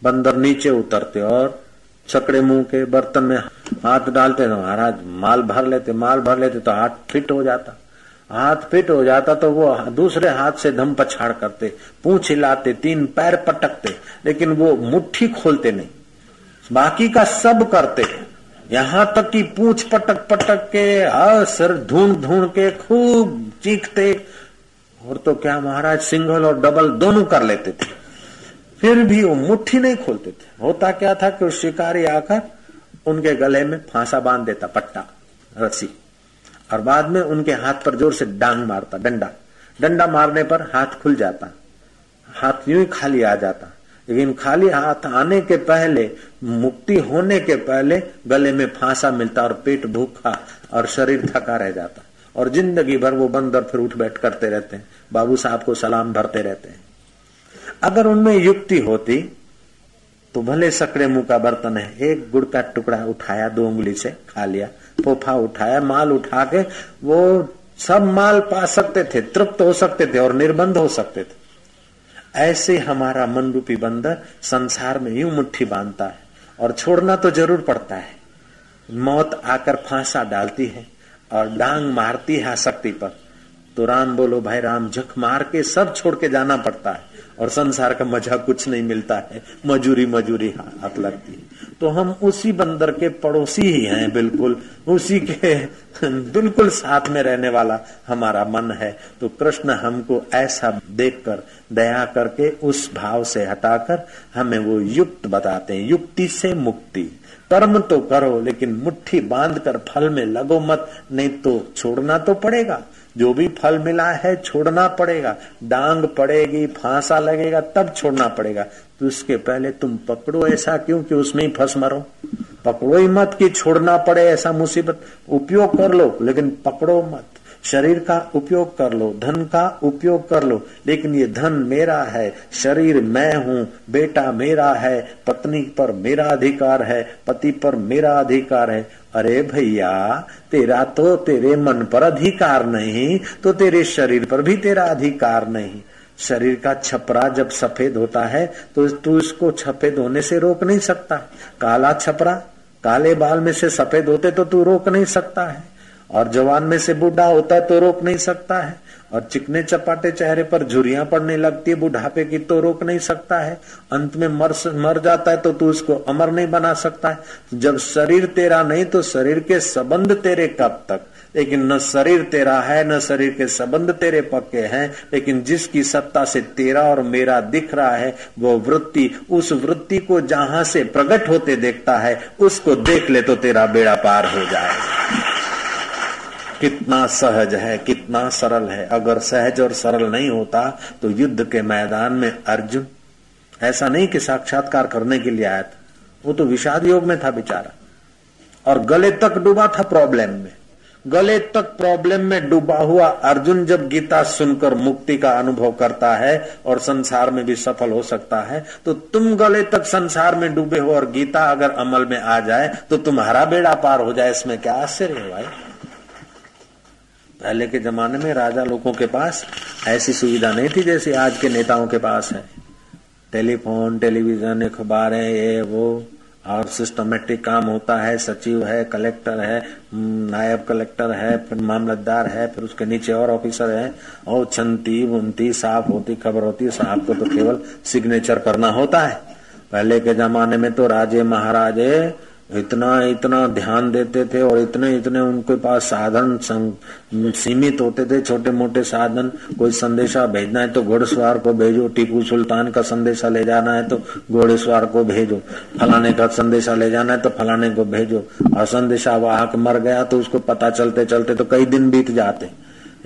S1: बंदर नीचे उतरते और सकड़े मुँह के बर्तन में हाथ डालते तो महाराज माल भर लेते, माल भर लेते तो हाथ फिट हो जाता। हाथ फिट हो जाता तो वो दूसरे हाथ से धम पछाड़ करते, पूछ हिलाते, तीन पैर पटकते, लेकिन वो मुट्ठी खोलते नहीं। बाकी का सब करते यहाँ तक कि पूछ पटक पटक के सर ढूंढ ढूंढ के खूब चीखते। और तो क्या महाराज सिंगल और डबल दोनों कर लेते थे। फिर भी वो मुट्ठी नहीं खोलते थे। होता क्या था कि शिकारी आकर उनके गले में फांसा बाँध देता, पट्टा, रस्सी। और बाद में उनके हाथ पर ज़ोर से डांग मारता, डंडा। डंडा मारने पर हाथ खुल जाता। हाथ यूँ ही खाली आ जाता। लेकिन खाली हाथ आने के पहले, मुक्ति होने के पहले गले में फांसा मिलता और पेट भूखा और शरीर थका रह जाता। और ज़िंदगी भर वो बंदर फिर उठ बैठ करते रहते हैं। बाबू साहब को सलाम भरते रहते हैं। अगर उनमें युक्ति होती तो भले सकड़े मुँह का बर्तन है, एक गुड़ का टुकड़ा उठाया, दो उंगली से खा लिया पोफा उठाया, माल उठा के, वो सब माल पा सकते थे, तृप्त हो सकते थे और निर्बंध हो सकते थे। ऐसे हमारा मन रूपी बंदर संसार में यूँ मुट्ठी बांधता है और छोड़ना तो ज़रूर पड़ता है। मौत आकर फांसा डालती है और डांग मारती है शक्ति पर। तो राम बोलो, भाई राम, झक मार के सब छोड़ के जाना पड़ता है और संसार का मज़ा कुछ नहीं मिलता है। मजूरी मजूरी हाथ लगती है। तो हम उसी बंदर के पड़ोसी ही हैं, बिल्कुल। उसी के बिल्कुल साथ में रहने वाला हमारा मन है। तो कृष्ण हमको ऐसा देखकर, दया करके उस भाव से हटाकर हमें वो युक्त बताते हैं, युक्ति से मुक्ति। कर्म तो करो, लेकिन मुट्ठी बाँध कर फल में लगो मत, नहीं तो छोड़ना तो पड़ेगा। जो भी फल मिला है छोड़ना पड़ेगा। डांग पड़ेगी, फांसा लगेगा, तब छोड़ना पड़ेगा। तो उसके पहले तुम पकड़ो ऐसा क्यों कि उसमें ही फंस मरो? पकड़ो ही मत कि छोड़ना पड़े ऐसा मुसीबत। उपयोग कर लो, लेकिन पकड़ो मत। शरीर का उपयोग कर लो, धन का उपयोग कर लो, लेकिन ये धन मेरा है, शरीर मैं हूँ, बेटा मेरा है, पत्नी पर मेरा अधिकार है, पति पर मेरा अधिकार है। अरे भैया, तेरा तो तेरे मन पर अधिकार नहीं तो तेरे शरीर पर भी तेरा अधिकार नहीं। शरीर का छपरा जब सफ़ेद होता है तो तू इसको सफ़ेद होने से रोक नहीं सकता। काला छपरा, काले बाल में से सफ़ेद होते तो तू रोक नहीं सकता है। और जवान में से बूढ़ा होता है तो रोक नहीं सकता है। और चिकने चपाटे चेहरे पर झुरियाँ पड़ने लगती है, बुढ़ापे की तो रोक नहीं सकता है। अंत में मर मर जाता है तो तू उसको अमर नहीं बना सकता है। जब शरीर तेरा नहीं तो शरीर के संबंध तेरे कब तक? लेकिन न शरीर तेरा है, न शरीर के संबंध तेरे पक्के हैं। लेकिन जिसकी सत्ता से तेरा और मेरा दिख रहा है, वो वृत्ति, उस वृत्ति को जहाँ से प्रकट होते देखता है, उसको देख ले तो तेरा बेड़ा पार हो जाए कितना सहज है, कितना सरल है। अगर सहज और सरल नहीं होता तो युद्ध के मैदान में अर्जुन, ऐसा नहीं कि साक्षात्कार करने के लिए आया था। वो तो विषाद योग में था बेचारा। और गले तक डूबा था प्रॉब्लम में। गले तक प्रॉब्लम में डूबा हुआ अर्जुन जब गीता सुनकर मुक्ति का अनुभव करता है और संसार में भी सफल हो सकता है तो तुम गले तक संसार में डूबे हो और गीता अगर अमल में आ जाए तो तुम्हारा बेड़ा पार हो जाए। इसमें क्या आश्चर्य भाई? पहले के जमाने में राजा लोगों के पास ऐसी सुविधा नहीं थी जैसे आज के नेताओं के पास है। टेलीफोन, टेलीविज़न, अखबार है ये, वो, और सिस्टमेटिक काम होता है, सचिव है कलेक्टर है नायब कलेक्टर है, फिर मामलतदार है, फिर उसके नीचे और ऑफिसर है, और छंती बुनती साफ़ होती, खबर होती साहब को तो केवल सिग्नेचर करना होता है। पहले के जमाने में तो राजे, महाराजे इतना इतना ध्यान देते थे और इतने इतने उनके पास साधन सीमित होते थे छोटे मोटे साधन। कोई संदेशा भेजना है तो घोड़सवार को भेजो, टीपू सुल्तान का संदेशा ले जाना है तो घोड़ेसवार को भेजो। फलाने का संदेशा ले जाना है तो फलाने को भेजो। और संदेशा वाहक मर गया तो उसको पता चलते चलते तो कई दिन बीत जाते।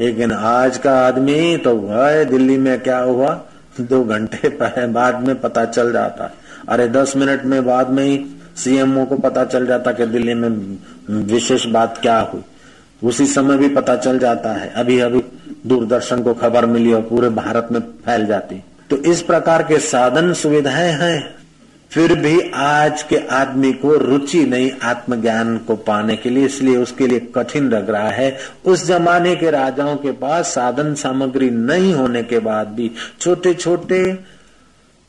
S1: लेकिन आज का आदमी तो भाई, दिल्ली में क्या हुआ? दो घंटे बाद में पता चल जाता। अरे दस मिनट में बाद में ही सीएमओ को पता चल जाता कि दिल्ली में विशेष बात क्या हुई। उसी समय भी पता चल जाता है। अभी अभी दूरदर्शन को खबर मिली और पूरे भारत में फैल जाती। तो इस प्रकार के साधन सुविधाएँ हैं। फिर भी आज के आदमी को रुचि नहीं आत्मज्ञान को पाने के लिए, इसलिए उसके लिए कठिन लग रहा है। उस जमाने के राजाओं के पास साधन सामग्री नहीं होने के बाद भी छोटे छोटे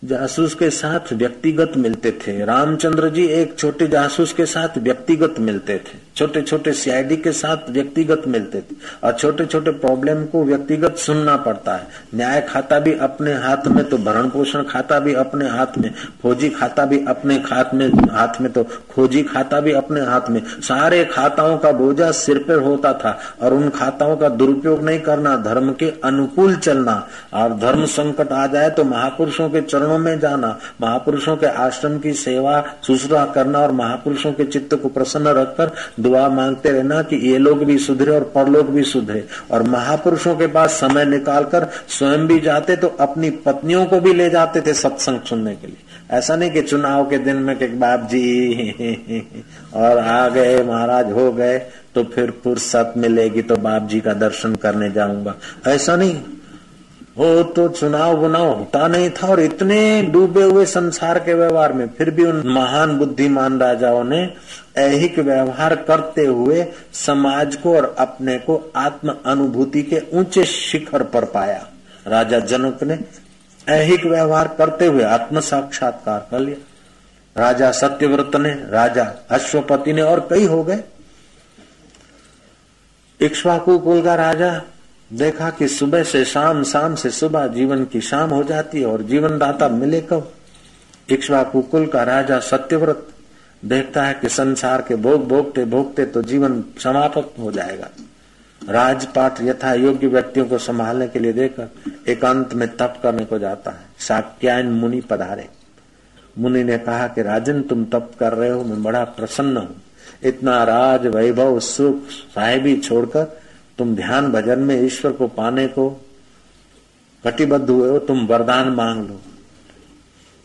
S1: जासूस के साथ व्यक्तिगत मिलते थे। रामचंद्र जी एक छोटे जासूस के साथ व्यक्तिगत मिलते थे। छोटे छोटे सीआईडी के साथ व्यक्तिगत मिलते थे। और छोटे छोटे प्रॉब्लम को व्यक्तिगत सुनना पड़ता है। न्याय खाता भी अपने हाथ में तो भरण पोषण खाता भी अपने हाथ में फौजी खाता भी अपने हाथ में हाथ में तो खोजी खाता भी अपने हाथ में। सारे खाताओं का बोझा सिर पर होता था। और उन खाताओं का दुरुपयोग नहीं करना, धर्म के अनुकूल चलना। और धर्म संकट आ जाए तो महापुरुषों के चरणों आश्रमों में जाना, महापुरुषों के आश्रम की सेवा सुश्रा करना और महापुरुषों के चित्त को प्रसन्न रखकर दुआ मांगते रहना कि ये लोग भी सुधरे और परलोक भी सुधरे। और महापुरुषों के पास समय निकालकर स्वयं भी जाते तो अपनी पत्नियों को भी ले जाते थे सत्संग सुनने के लिए। ऐसा नहीं कि चुनाव के दिन में कि बाप जी और आ गए, महाराज हो गए तो फिर फुर्सत मिलेगी तो बाप जी का दर्शन करने जाऊँगा। ऐसा नहीं। वो तो चुनाव बुनाव होता नहीं था और इतने डूबे हुए संसार के व्यवहार में, फिर भी उन महान बुद्धिमान राजाओं ने ऐहिक व्यवहार करते हुए समाज को और अपने को आत्म अनुभूति के ऊँचे शिखर पर पाया। राजा जनक ने ऐहिक व्यवहार करते हुए आत्म साक्षात्कार कर लिया। राजा सत्यव्रत ने, राजा अश्वपति ने और कई हो गए। इक्ष्वाकु कुल का राजा देखा कि सुबह से शाम शाम से सुबह जीवन की शाम हो जाती है और जीवन दाता मिले कब? इक्ष्वा कुकुल का राजा सत्यव्रत देखता है कि संसार के भोग भोगते भोगते तो जीवन समाप्त हो जाएगा। राजपाट यथा योग्य व्यक्तियों को संभालने के लिए देकर एकांत में तप करने को जाता है। साक्यायन मुनि पधारे। मुनि ने कहा कि राजन, तुम तप कर रहे हो, मैं बड़ा प्रसन्न हूँ। इतना राज, वैभव, सुख, साहेबी छोड़कर तुम ध्यान भजन में ईश्वर को पाने को कटिबद्ध हुए हो, तुम वरदान मांग लो।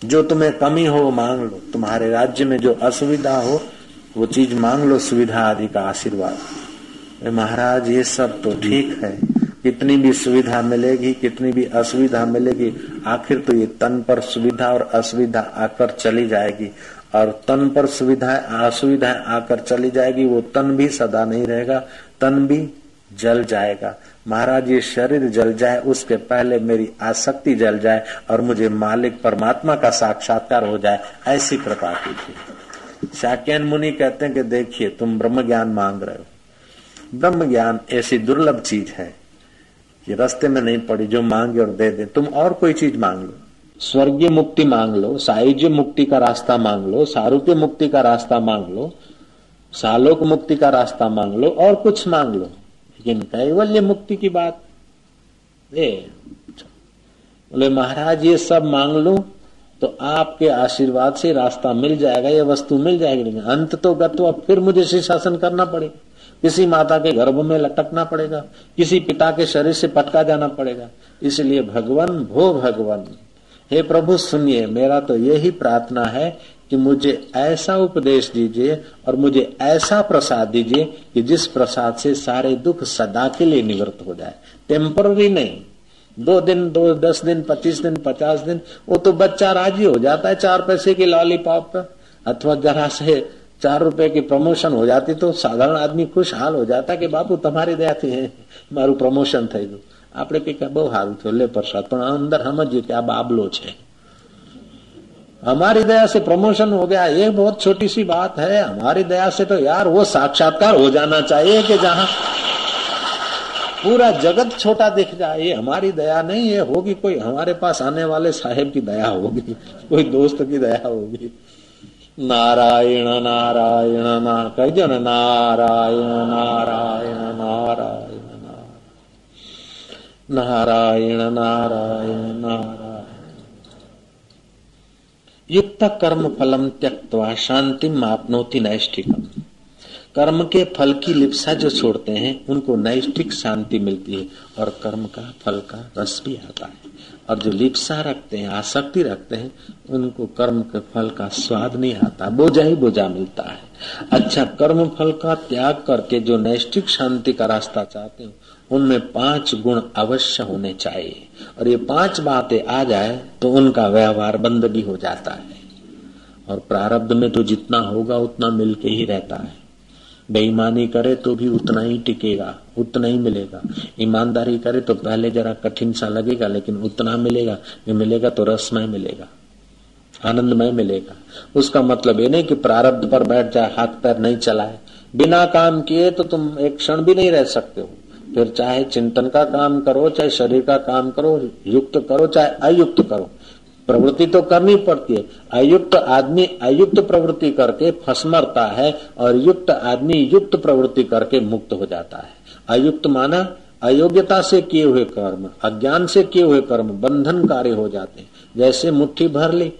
S1: जो तुम्हें कमी हो, वो मांग लो। तुम्हारे राज्य में जो असुविधा हो, वो चीज़ मांग लो, सुविधा आदि का आशीर्वाद। महाराज, ये सब तो ठीक है। कितनी भी सुविधा मिलेगी, कितनी भी असुविधा मिलेगी, आखिर तो ये तन पर सुविधा और असुविधा आकर चली जाएगी। और तन पर सुविधाएँ, असुविधाएँ आकर चली जाएगी, वो तन भी सदा नहीं रहेगा, तन भी जल जाएगा। महाराज, ये शरीर जल जाए, उसके पहले मेरी आसक्ति जल जाए और मुझे मालिक परमात्मा का साक्षात्कार हो जाए, ऐसी कृपा कीजिए। शाक्यन मुनि कहते हैं कि देखिए, तुम ब्रह्म ज्ञान मांग रहे हो। ब्रह्म ज्ञान ऐसी दुर्लभ चीज़ है कि रास्ते में नहीं पड़ी, जो मांगे और दे दे। तुम और कोई चीज़ मांग लो। स्वर्गीय मुक्ति मांग लो, सायुज्य मुक्ति का रास्ता मांग लो, सारूप्य मुक्ति का रास्ता मांग लो, सालोक मुक्ति का रास्ता मांग लो और कुछ मांग लो। लेकिन कैवल्य मुक्ति की बात। ए बोले, महाराज, ये सब मांग लो तो आपके आशीर्वाद से रास्ता मिल जाएगा, ये वस्तु मिल जाएगी। लेकिन अंत तो अब फिर मुझे शीर्षासन करना पड़ेगा। किसी माता के गर्भ में लटकना पड़ेगा, किसी पिता के शरीर से पटका जाना पड़ेगा। इसलिए, भगवान, भो भगवान, हे प्रभु, सुनिए, मेरा तो यही प्रार्थना है कि मुझे ऐसा उपदेश दीजिए और मुझे ऐसा प्रसाद दीजिए कि जिस प्रसाद से सारे दुख सदा के लिए निवृत्त हो जाए टेम्पररी नहीं दो दिन दो दस दिन पच्चीस दिन पचास दिन वो तो बच्चा राजी हो जाता है चार पैसे की लॉलीपॉप पर अथवा जरा से चार रुपए की प्रमोशन हो जाती तो साधारण आदमी खुशहाल हो जाता कि बापू તમારી દયાથી મારું પ્રમોશન થઈ ગયું આપણે કઈ બહુ સારું થયું લે પ્રસાદ પણ અંદર સમજીએ કે આ બાબલો છે हमारी दया से प्रमोशन हो गया, ये बहुत छोटी सी बात है। हमारी दया से तो यार वो साक्षात्कार हो जाना चाहिए कि जहाँ पूरा जगत छोटा दिख जाए हमारी दया नहीं है होगी कोई हमारे पास आने वाले साहेब की दया होगी, कोई दोस्त की दया होगी। नारायण नारायण, ना, कह दो ना नारायण नारायण नारायण। नारायण नारायण नारायण। युक्त कर्म फलम त्यक्तवा शांति मापनोति नैष्ठिकम। कर्म के फल की लिप्सा जो छोड़ते हैं, उनको नैष्ठिक शांति मिलती है और कर्म का फल का रस भी आता है। और जो लिप्सा रखते हैं, आसक्ति रखते हैं, उनको कर्म के फल का स्वाद नहीं आता, बोझा ही बोझा मिलता है। अच्छा कर्म फल का त्याग करके जो नैष्ठिक शांति का रास्ता चाहते हो, उनमें पाँच गुण अवश्य होने चाहिए। और ये पाँच बातें आ जाए तो उनका व्यवहार बंद भी हो जाता है। और प्रारब्ध में तो जितना होगा, उतना मिलके ही रहता है। बेईमानी करे तो भी उतना ही टिकेगा, उतना ही मिलेगा। ईमानदारी करे तो पहले जरा कठिन सा लगेगा, लेकिन उतना मिलेगा। मिलेगा तो रसमय मिलेगा। आनंदमय मिलेगा। उसका मतलब ये नहीं कि प्रारब्ध पर बैठ जाए, हाथ पैर नहीं चलाए। बिना काम किए तो तुम एक क्षण भी नहीं रह सकते हो। फिर चाहे चिंतन का काम करो, चाहे शरीर का काम करो, युक्त करो, चाहे अयुक्त करो। प्रवृत्ति तो करनी पड़ती है। अयुक्त आदमी अयुक्त प्रवृत्ति करके फंस मरता है और युक्त आदमी युक्त प्रवृत्ति करके मुक्त हो जाता है। अयुक्त माना अयोग्यता से किए हुए कर्म, अज्ञान से किए हुए कर्म बंधन कार्य हो जाते हैं। जैसे मुट्ठी भर ली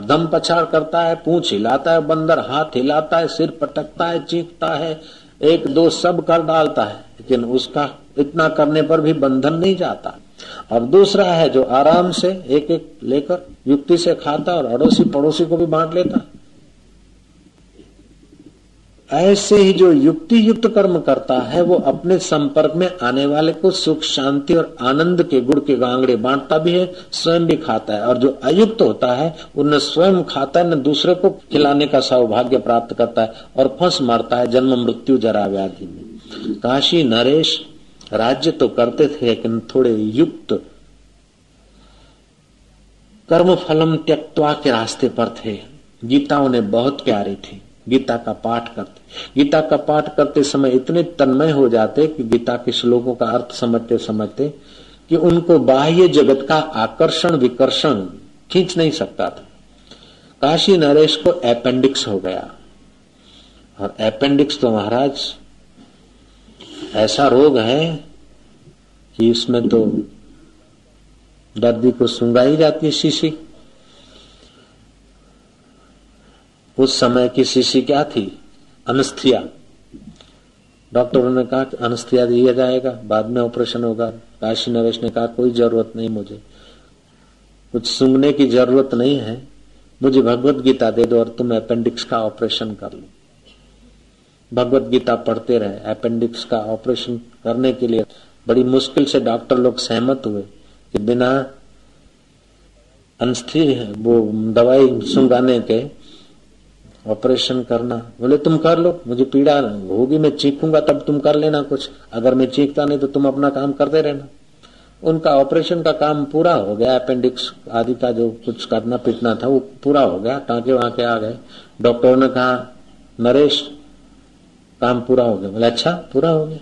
S1: धम पछाड़ करता है, पूछ हिलाता है, बंदर हाथ हिलाता है, सिर पटकता है, चीखता है, एक दो सब कर डालता है, लेकिन उसका इतना करने पर भी बंधन नहीं जाता। और दूसरा है जो आराम से एक एक लेकर युक्ति से खाता और अड़ोसी पड़ोसी को भी बांट लेता। ऐसे ही जो युक्ति युक्त कर्म करता है, वो अपने संपर्क में आने वाले को सुख, शांति और आनंद के गुड़ के गांगड़े बांटता भी है, स्वयं भी खाता है। और जो अयुक्त होता है उन्हें स्वयं खाता है न दूसरे को खिलाने का सौभाग्य प्राप्त करता है और फंस मारता है जन्म, मृत्यु, जरा व्याधि में। काशी नरेश राज्य तो करते थे, लेकिन थोड़े युक्त कर्म फलम त्यक्वा के रास्ते पर थे। गीता उन्हें बहुत प्यारी थी। गीता का पाठ करते। गीता का पाठ करते समय इतने तन्मय हो जाते कि गीता के श्लोकों का अर्थ समझते समझते कि उनको बाह्य जगत का आकर्षण विकर्षण खींच नहीं सकता था। काशी नरेश को अपेंडिक्स हो गया। और अपेंडिक्स तो महाराज, ऐसा रोग है कि इसमें तो दर्दी को सुंगाई जाती है शीशी। उस समय की शीशी क्या थी? अनस्थिया। डॉक्टरों ने कहा कि अनस्थिया दिया जाएगा, बाद में ऑपरेशन होगा। काशी नरेश ने कहा, कोई ज़रूरत नहीं मुझे। कुछ सुंगने की ज़रूरत नहीं है। मुझे भगवत गीता दे दो और तुम अपेंडिक्स का ऑपरेशन कर लो। भगवत गीता पढ़ते रहे। अपेंडिक्स का ऑपरेशन करने के लिए बड़ी मुश्किल से डॉक्टर लोग सहमत हुए कि बिना अनस्थिर वो दवाई सुंगाने के ऑपरेशन करना। बोले, तुम कर लो, मुझे पीड़ा होगी, मैं चीखूँगा, तब तुम कर लेना कुछ। अगर मैं चीखता नहीं तो तुम अपना काम करते रहना। उनका ऑपरेशन का काम पूरा हो गया, अपेंडिक्स आदि का जो कुछ करना पीटना था, वो पूरा हो गया, टांके वहाँ के आ गए। डॉक्टरों ने कहा, नरेश, काम पूरा हो गया। बोले अच्छा पूरा हो गया।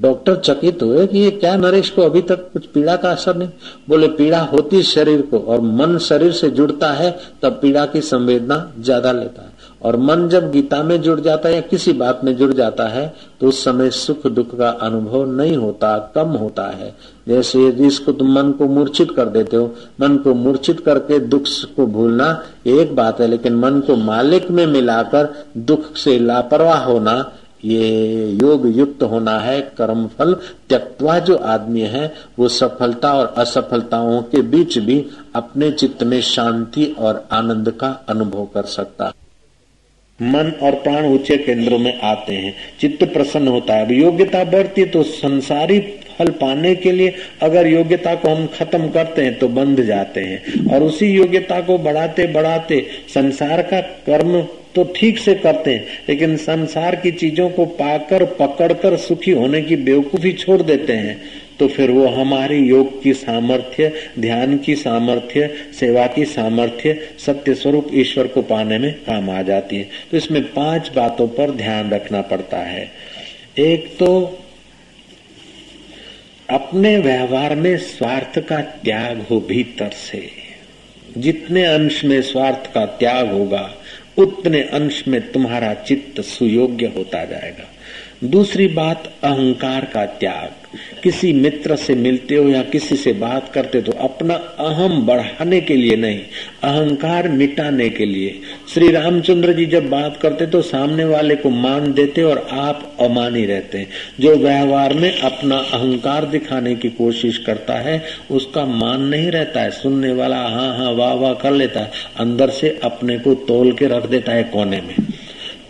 S1: डॉक्टर चकित हुए कि ये क्या नरेश को अभी तक कुछ पीड़ा का असर नहीं। बोले, पीड़ा होती शरीर को और मन शरीर से जुड़ता है, तब पीड़ा की संवेदना ज़्यादा लेता है। और मन जब गीता में जुड़ जाता है या किसी बात में जुड़ जाता है तो उस समय सुख दुख का अनुभव नहीं होता, कम होता है। जैसे इसको तुम मन को मूर्छित कर देते हो, मन को मूर्छित करके दुख को भूलना एक बात है, लेकिन मन को मालिक में मिलाकर दुख से लापरवाह होना, ये योग युक्त होना है, कर्म फल त्यक्वा जो आदमी है, वो सफलता और असफलताओं के बीच भी अपने चित्त में शांति और आनंद का अनुभव कर सकता है। मन और प्राण ऊँचे केंद्रों में आते हैं। चित्त प्रसन्न होता है। अब योग्यता बढ़ती तो संसारी फल पाने के लिए अगर योग्यता को हम खत्म करते हैं तो बंध जाते हैं। और उसी योग्यता को बढ़ाते बढ़ाते संसार का कर्म तो ठीक से करते हैं, लेकिन संसार की चीज़ों को पाकर, पकड़कर सुखी होने की बेवकूफ़ी छोड़ देते हैं तो फिर वो हमारे योग की सामर्थ्य, ध्यान की सामर्थ्य, सेवा की सामर्थ्य, सत्य स्वरूप ईश्वर को पाने में काम आ जाती है। तो इसमें पाँच बातों पर ध्यान रखना पड़ता है। एक तो अपने व्यवहार में स्वार्थ का त्याग हो भीतर से। जितने अंश में स्वार्थ का त्याग होगा उतने अंश में तुम्हारा चित्त सुयोग्य होता जाएगा। दूसरी बात, अहंकार का त्याग। किसी मित्र से मिलते हो या किसी से बात करते तो अपना अहम बढ़ाने के लिए नहीं, अहंकार मिटाने के लिए। श्री रामचंद्र जी जब बात करते तो सामने वाले को मान देते और आप अमानी रहते जो व्यवहार में अपना अहंकार दिखाने की कोशिश करता है, उसका मान नहीं रहता है। सुनने वाला हाँ हाँ वाह वाह कर लेता है। अंदर से अपने को तोल के रख देता है कोने में।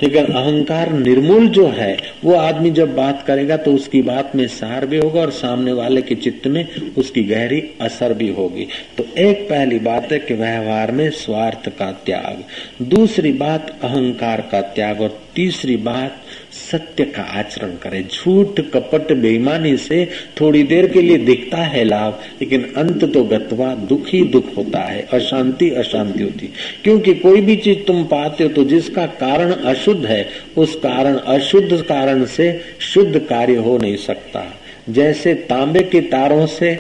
S1: लेकिन अहंकार निर्मूल जो है, वो आदमी जब बात करेगा तो उसकी बात में सार भी होगा और सामने वाले के चित्त में उसकी गहरी असर भी होगी। तो एक पहली बात है कि व्यवहार में स्वार्थ का त्याग। दूसरी बात, अहंकार का त्याग। और तीसरी बात सत्य का आचरण करें। झूठ, कपट, बेईमानी से थोड़ी देर के लिए दिखता है लाभ, लेकिन अंत तो गतवा दुख ही दुख होता है, अशांति अशांति होती। क्योंकि कोई भी चीज़ तुम पाते हो तो जिसका कारण अशुद्ध है, उस कारण अशुद्ध कारण से शुद्ध कार्य हो नहीं सकता। जैसे तांबे के तारों से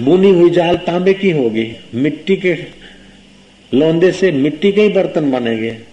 S1: बुनी हुई जाल तांबे की होगी, मिट्टी के लौंदे से मिट्टी के ही बर्तन बनेंगे।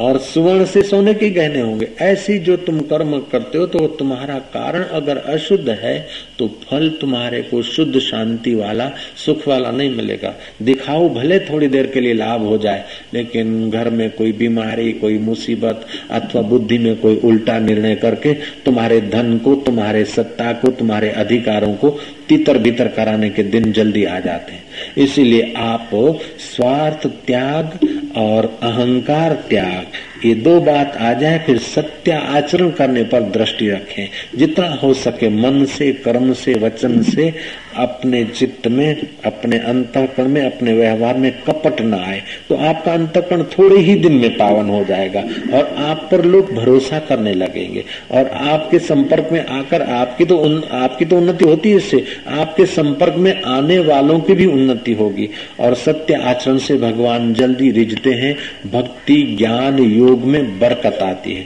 S1: और सुवर्ण से सोने के गहने होंगे। ऐसी जो तुम कर्म करते हो तो तुम्हारा कारण अगर अशुद्ध है तो फल तुम्हारे को शुद्ध शांति वाला, सुख वाला नहीं मिलेगा। दिखाओ, भले थोड़ी देर के लिए लाभ हो जाए, लेकिन घर में कोई बीमारी, कोई मुसीबत, अथवा बुद्धि में कोई उल्टा निर्णय करके, तुम्हारे धन को, तुम्हारे सत्ता को, तुम्हारे अधिकारों को तितर बितर कराने के दिन जल्दी आ जाते हैं। इसीलिए आप स्वार्थ त्याग और अहंकार त्याग ये दो बात आ जाए फिर सत्य आचरण करने पर दृष्टि रखें। जितना हो सके मन से कर्म से वचन से अपने चित्त में अपने अंतकरण में अपने व्यवहार में कपट न आए। तो आपका अंतकरण थोड़े ही दिन में पावन हो जाएगा और आप पर लोग भरोसा करने लगेंगे। और आपके संपर्क में आकर आपकी तो उन, आपकी तो उन्नति होती है इससे। आपके संपर्क में आने वालों की भी उन्नति होगी। और सत्य आचरण से भगवान जल्दी रिझते हैं। भक्ति ज्ञान योग योग में बरकत आती है।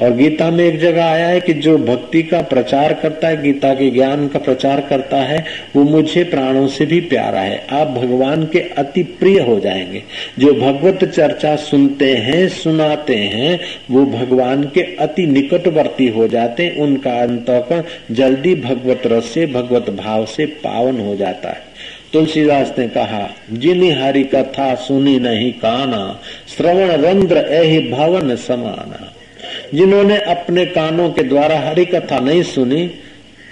S1: और गीता में एक जगह आया है कि जो भक्ति का प्रचार करता है, गीता के ज्ञान का प्रचार करता है, वो मुझे प्राणों से भी प्यारा है। आप भगवान के अति प्रिय हो जाएँगे। जो भगवत चर्चा सुनते हैं, सुनाते हैं, वो भगवान के अति निकटवर्ती हो जाते हैं। उनका अंतकरण जल्दी भगवत रस से, भगवत भाव से पावन हो जाता है। तुलसीदास ने कहा, जिनी हरि कथा सुनी नहीं काना, श्रवण रंध्र एहि भवन समाना। जिन्होंने अपने कानों के द्वारा हरि कथा नहीं सुनी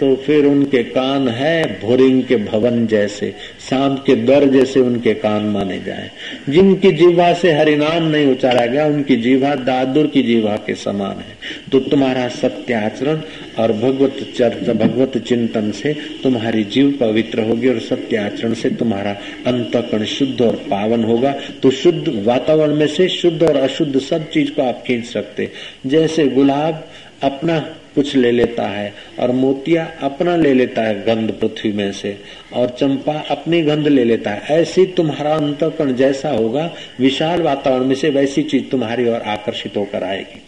S1: तो फिर उनके कान है भोरिंग के भवन जैसे, सांप के दर जैसे उनके कान माने जाए। जिनकी जीवा से हरिनाम नहीं उचारा गया, उनकी जीवा दादुर की जीवा के समान है। तो तुम्हारा सत्य आचरण और भगवत चर्चा भगवत चिंतन से तुम्हारी जीव पवित्र होगी और सत्य आचरण से तुम्हारा अंतकण शुद्ध और पावन होगा। तो शुद्ध वातावरण में से शुद्ध और अशुद्ध सब चीज़ को आप खींच सकते। जैसे गुलाब अपना कुछ ले लेता है और मोतिया अपना ले लेता है गंध पृथ्वी में से और चंपा अपनी गंध ले लेता है। ऐसी तुम्हारा अंतकरण जैसा होगा, विशाल वातावरण में से वैसी चीज़ तुम्हारी और आकर्षित होकर आएगी।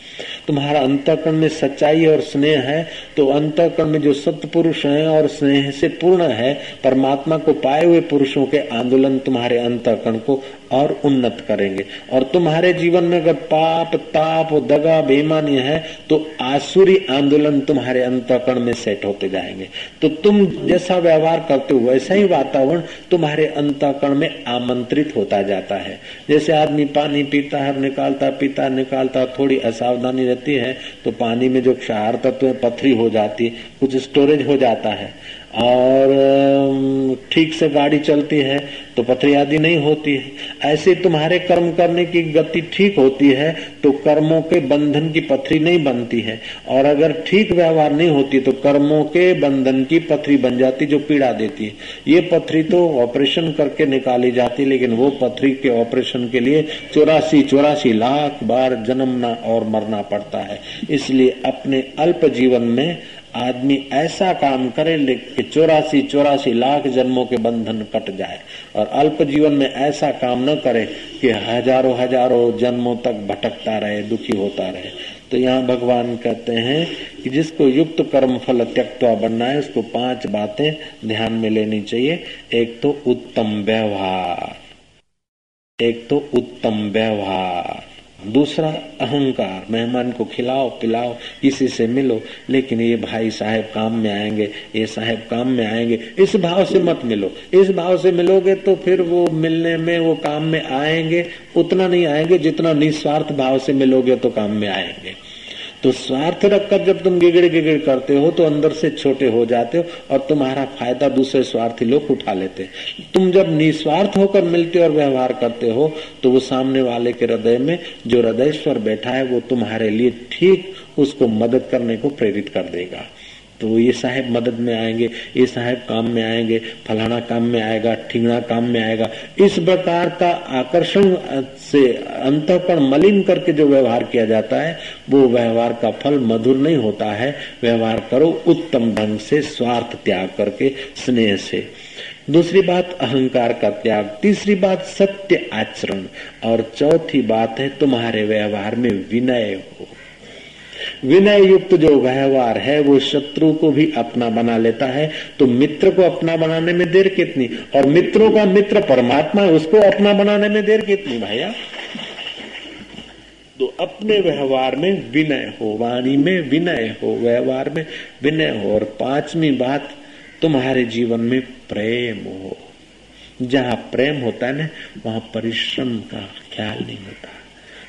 S1: तुम्हारा अंतकरण में सच्चाई और स्नेह है तो अंतकरण में जो सत्य पुरुष है और स्नेह से पूर्ण है, परमात्मा को पाए हुए पुरुषों के आंदोलन तुम्हारे अंतकरण को और उन्नत करेंगे। और तुम्हारे जीवन में अगर पाप, ताप, दगा बेमानी है तो आसुरी आंदोलन तुम्हारे अंतकरण में सेट होते जाएँगे। तो तुम जैसा व्यवहार करते हो, वैसा ही वातावरण तुम्हारे अंतकरण में आमंत्रित होता जाता है। जैसे आदमी पानी पीता है, निकालता, पीता, निकालता, थोड़ी असावधानी रहती है तो पानी में जो क्षार तत्व पथरी हो जाती है, कुछ स्टोरेज हो जाता है। और ठीक से गाड़ी चलती है तो पथरी आदि नहीं होती है। ऐसे तुम्हारे कर्म करने की गति ठीक होती है तो कर्मों के बंधन की पथरी नहीं बनती है। और अगर ठीक व्यवहार नहीं होती तो कर्मों के बंधन की पथरी बन जाती, जो पीड़ा देती है। ये पथरी तो ऑपरेशन करके निकाली जाती, लेकिन वो पथरी के ऑपरेशन के लिए चौरासी चौरासी लाख बार जन्मना और मरना पड़ता है। इसलिए अपने अल्प जीवन में आदमी ऐसा काम करे कि चौरासी चौरासी लाख जन्मों के बंधन कट जाए और अल्प जीवन में ऐसा काम न करे कि हज़ारों हज़ारों जन्मों तक भटकता रहे, दुखी होता रहे। तो यहाँ भगवान कहते हैं कि जिसको युक्त कर्म फल त्यक्वा बनना है, उसको पाँच बातें ध्यान में लेनी चाहिए। एक तो उत्तम व्यवहार, एक तो उत्तम व्यवहार। दूसरा अहंकार, मेहमान को खिलाओ, पिलाओ, किसी से मिलो, लेकिन ये भाई साहेब काम में आएँगे, ये साहेब काम में आएँगे, इस भाव से मत मिलो। इस भाव से मिलोगे तो फिर वो मिलने में, वो काम में आएँगे, उतना नहीं आएँगे जितना निस्वार्थ भाव से मिलोगे तो काम में आएँगे। तो स्वार्थ रखकर जब तुम गिगड़ गिगड़ करते हो तो अंदर से छोटे हो जाते हो और तुम्हारा फ़ायदा दूसरे स्वार्थी लोग उठा लेते तुम जब निस्वार्थ होकर मिलते और व्यवहार करते हो तो वो सामने वाले के हृदय में जो हृदय बैठा है, वो तुम्हारे लिए ठीक उसको मदद करने को प्रेरित कर देगा। तो ये साहेब मदद में आएँगे, ये साहेब काम में आएँगे, फलाना काम में आएगा ठिंगना काम में आएगा। इस प्रकार का आकर्षण से अंत पर मलिन करके जो व्यवहार किया जाता है, वो व्यवहार का फल मधुर नहीं होता है। व्यवहार करो उत्तम ढंग से, स्वार्थ त्याग करके, स्नेह से। दूसरी बात, अहंकार का त्याग। तीसरी बात, सत्य आचरण। और चौथी बात है, तुम्हारे व्यवहार में विनय हो। विनय युक्त जो व्यवहार है, वो शत्रु को भी अपना बना लेता है। तो मित्र को अपना बनाने में देर कितनी? और मित्रों का मित्र परमात्मा है, उसको अपना बनाने में देर कितनी भैया? तो अपने व्यवहार में विनय हो, वाणी में विनय हो, व्यवहार में विनय हो। और पांचवी बात, तुम्हारे जीवन में प्रेम हो। जहाँ प्रेम होता है ना, वहाँ परिश्रम का ख्याल नहीं होता।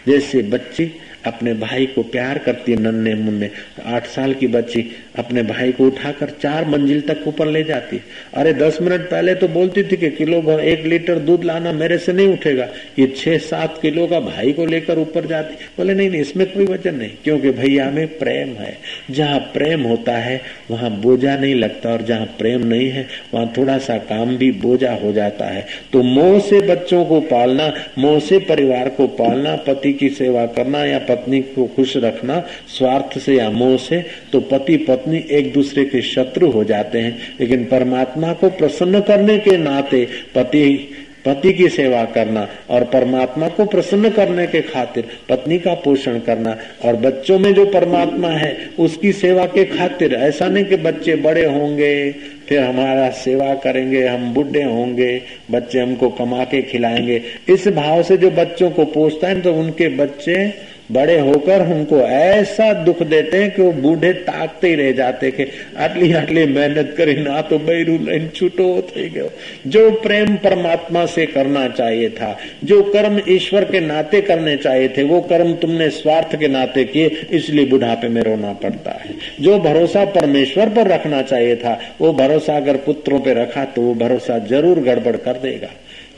S1: जैसे बच्चे अपने भाई को प्यार करती है नन्हे मुन्ने। आठ साल की बच्ची अपने भाई को उठाकर चार मंजिल तक ऊपर ले जाती अरे दस मिनट पहले तो बोलती थी कि किलो भर, एक लीटर दूध लाना मेरे से नहीं उठेगा। ये छह सात किलो का भाई को लेकर ऊपर जाती। बोले, नहीं नहीं, इसमें कोई वज़न नहीं, क्योंकि भैया में प्रेम है। जहाँ प्रेम होता है, वहाँ बोझा नहीं लगता और जहाँ प्रेम नहीं है, वहाँ थोड़ा सा काम भी बोझा हो जाता है। तो मोह से बच्चों को पालना, मोह से परिवार को पालना, पति की सेवा करना या पत्नी को खुश रखना, स्वार्थ से या मोह से तो पति पत्नी एक दूसरे के शत्रु हो जाते हैं। लेकिन परमात्मा को प्रसन्न करने के नाते पति पति की सेवा करना और परमात्मा को प्रसन्न करने के खातिर पत्नी का पोषण करना। और बच्चों में जो परमात्मा है, उसकी सेवा के खातिर ऐसा नहीं कि बच्चे बड़े होंगे, फिर हमारा सेवा करेंगे, हम बुढ़े होंगे, बच्चे हमको कमा के खिलाएँगे। इस भाव से जो बच्चों को पोषता है तो उनके बच्चे बड़े होकर हमको ऐसा दुख देते हैं कि वो बूढ़े ताकते ही रह जाते कि आटली आटली मेहनत करी, ना तो बैरू लाइन छूटो, थे गयो जो प्रेम परमात्मा से करना चाहिए था, जो कर्म ईश्वर के नाते करने चाहिए थे, वो कर्म तुमने स्वार्थ के नाते किए, इसलिए बुढ़ापे में रोना पड़ता है। जो भरोसा परमेश्वर पर रखना चाहिए था, वो भरोसा अगर पुत्रों पे रखा तो वो भरोसा ज़रूर गड़बड़ कर देगा।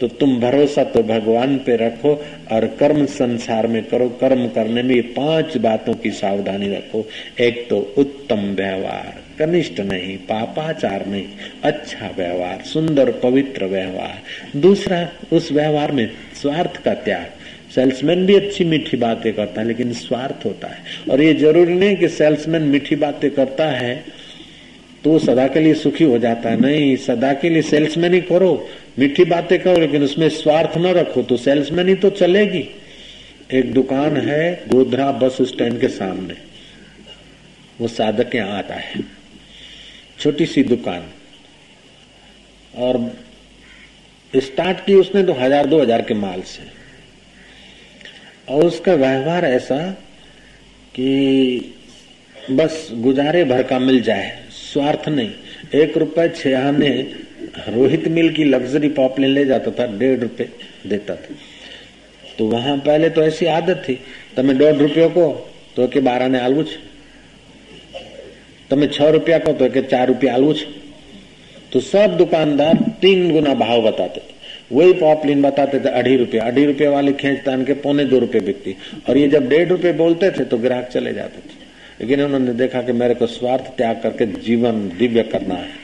S1: तो तुम भरोसा तो भगवान पे रखो और कर्म संसार में करो। कर्म करने में पाँच बातों की सावधानी रखो। एक तो उत्तम व्यवहार, कनिष्ठ नहीं, पापाचार नहीं अच्छा व्यवहार, सुंदर पवित्र व्यवहार। दूसरा, उस व्यवहार में स्वार्थ का त्याग। सेल्समैन भी अच्छी मीठी बातें करता है, लेकिन स्वार्थ होता है। और ये ज़रूरी नहीं कि सेल्समैन मीठी बातें करता है तो सदा के लिए सुखी हो जाता है नहीं, सदा के लिए सेल्समैन करो। मीठी बातें करो, लेकिन उसमें स्वार्थ न रखो तो सेल्समैन ही तो चलेगी। एक दुकान है, गोधरा बस स्टैंड के सामने। वो साधक यहाँ आता है। छोटी सी दुकान। और स्टार्ट की उसने तो हज़ार, दो हज़ार के माल से। और उसका व्यवहार ऐसा कि बस गुजारे भर का मिल जाए। स्वार्थ नहीं। एक रुपए छिया ने रोहित मिल की लग्जरी पॉपलिन ले जाता था, डेढ़ रुपए देता था। तो वहाँ पहले तो ऐसी आदत थी तमें डेढ़ रुपये को तो के बारह ने आलू छ। तमें છ रुपया को तो के चार रुपया आलू छ। तो सब दुकानदार तीन गुना भाव बताते थे। वही पॉपलिन बताते थे, अढ़ी रुपये अढ़ी रुपये वाली खेचता के पौने दो रुपये बिकती। और ये जब डेढ़ रुपये बोलते थे तो ग्राहक चले जाते थे। लेकिन उन्होंने देखा कि मेरे को स्वार्थ त्याग करके जीवन दिव्य करना है।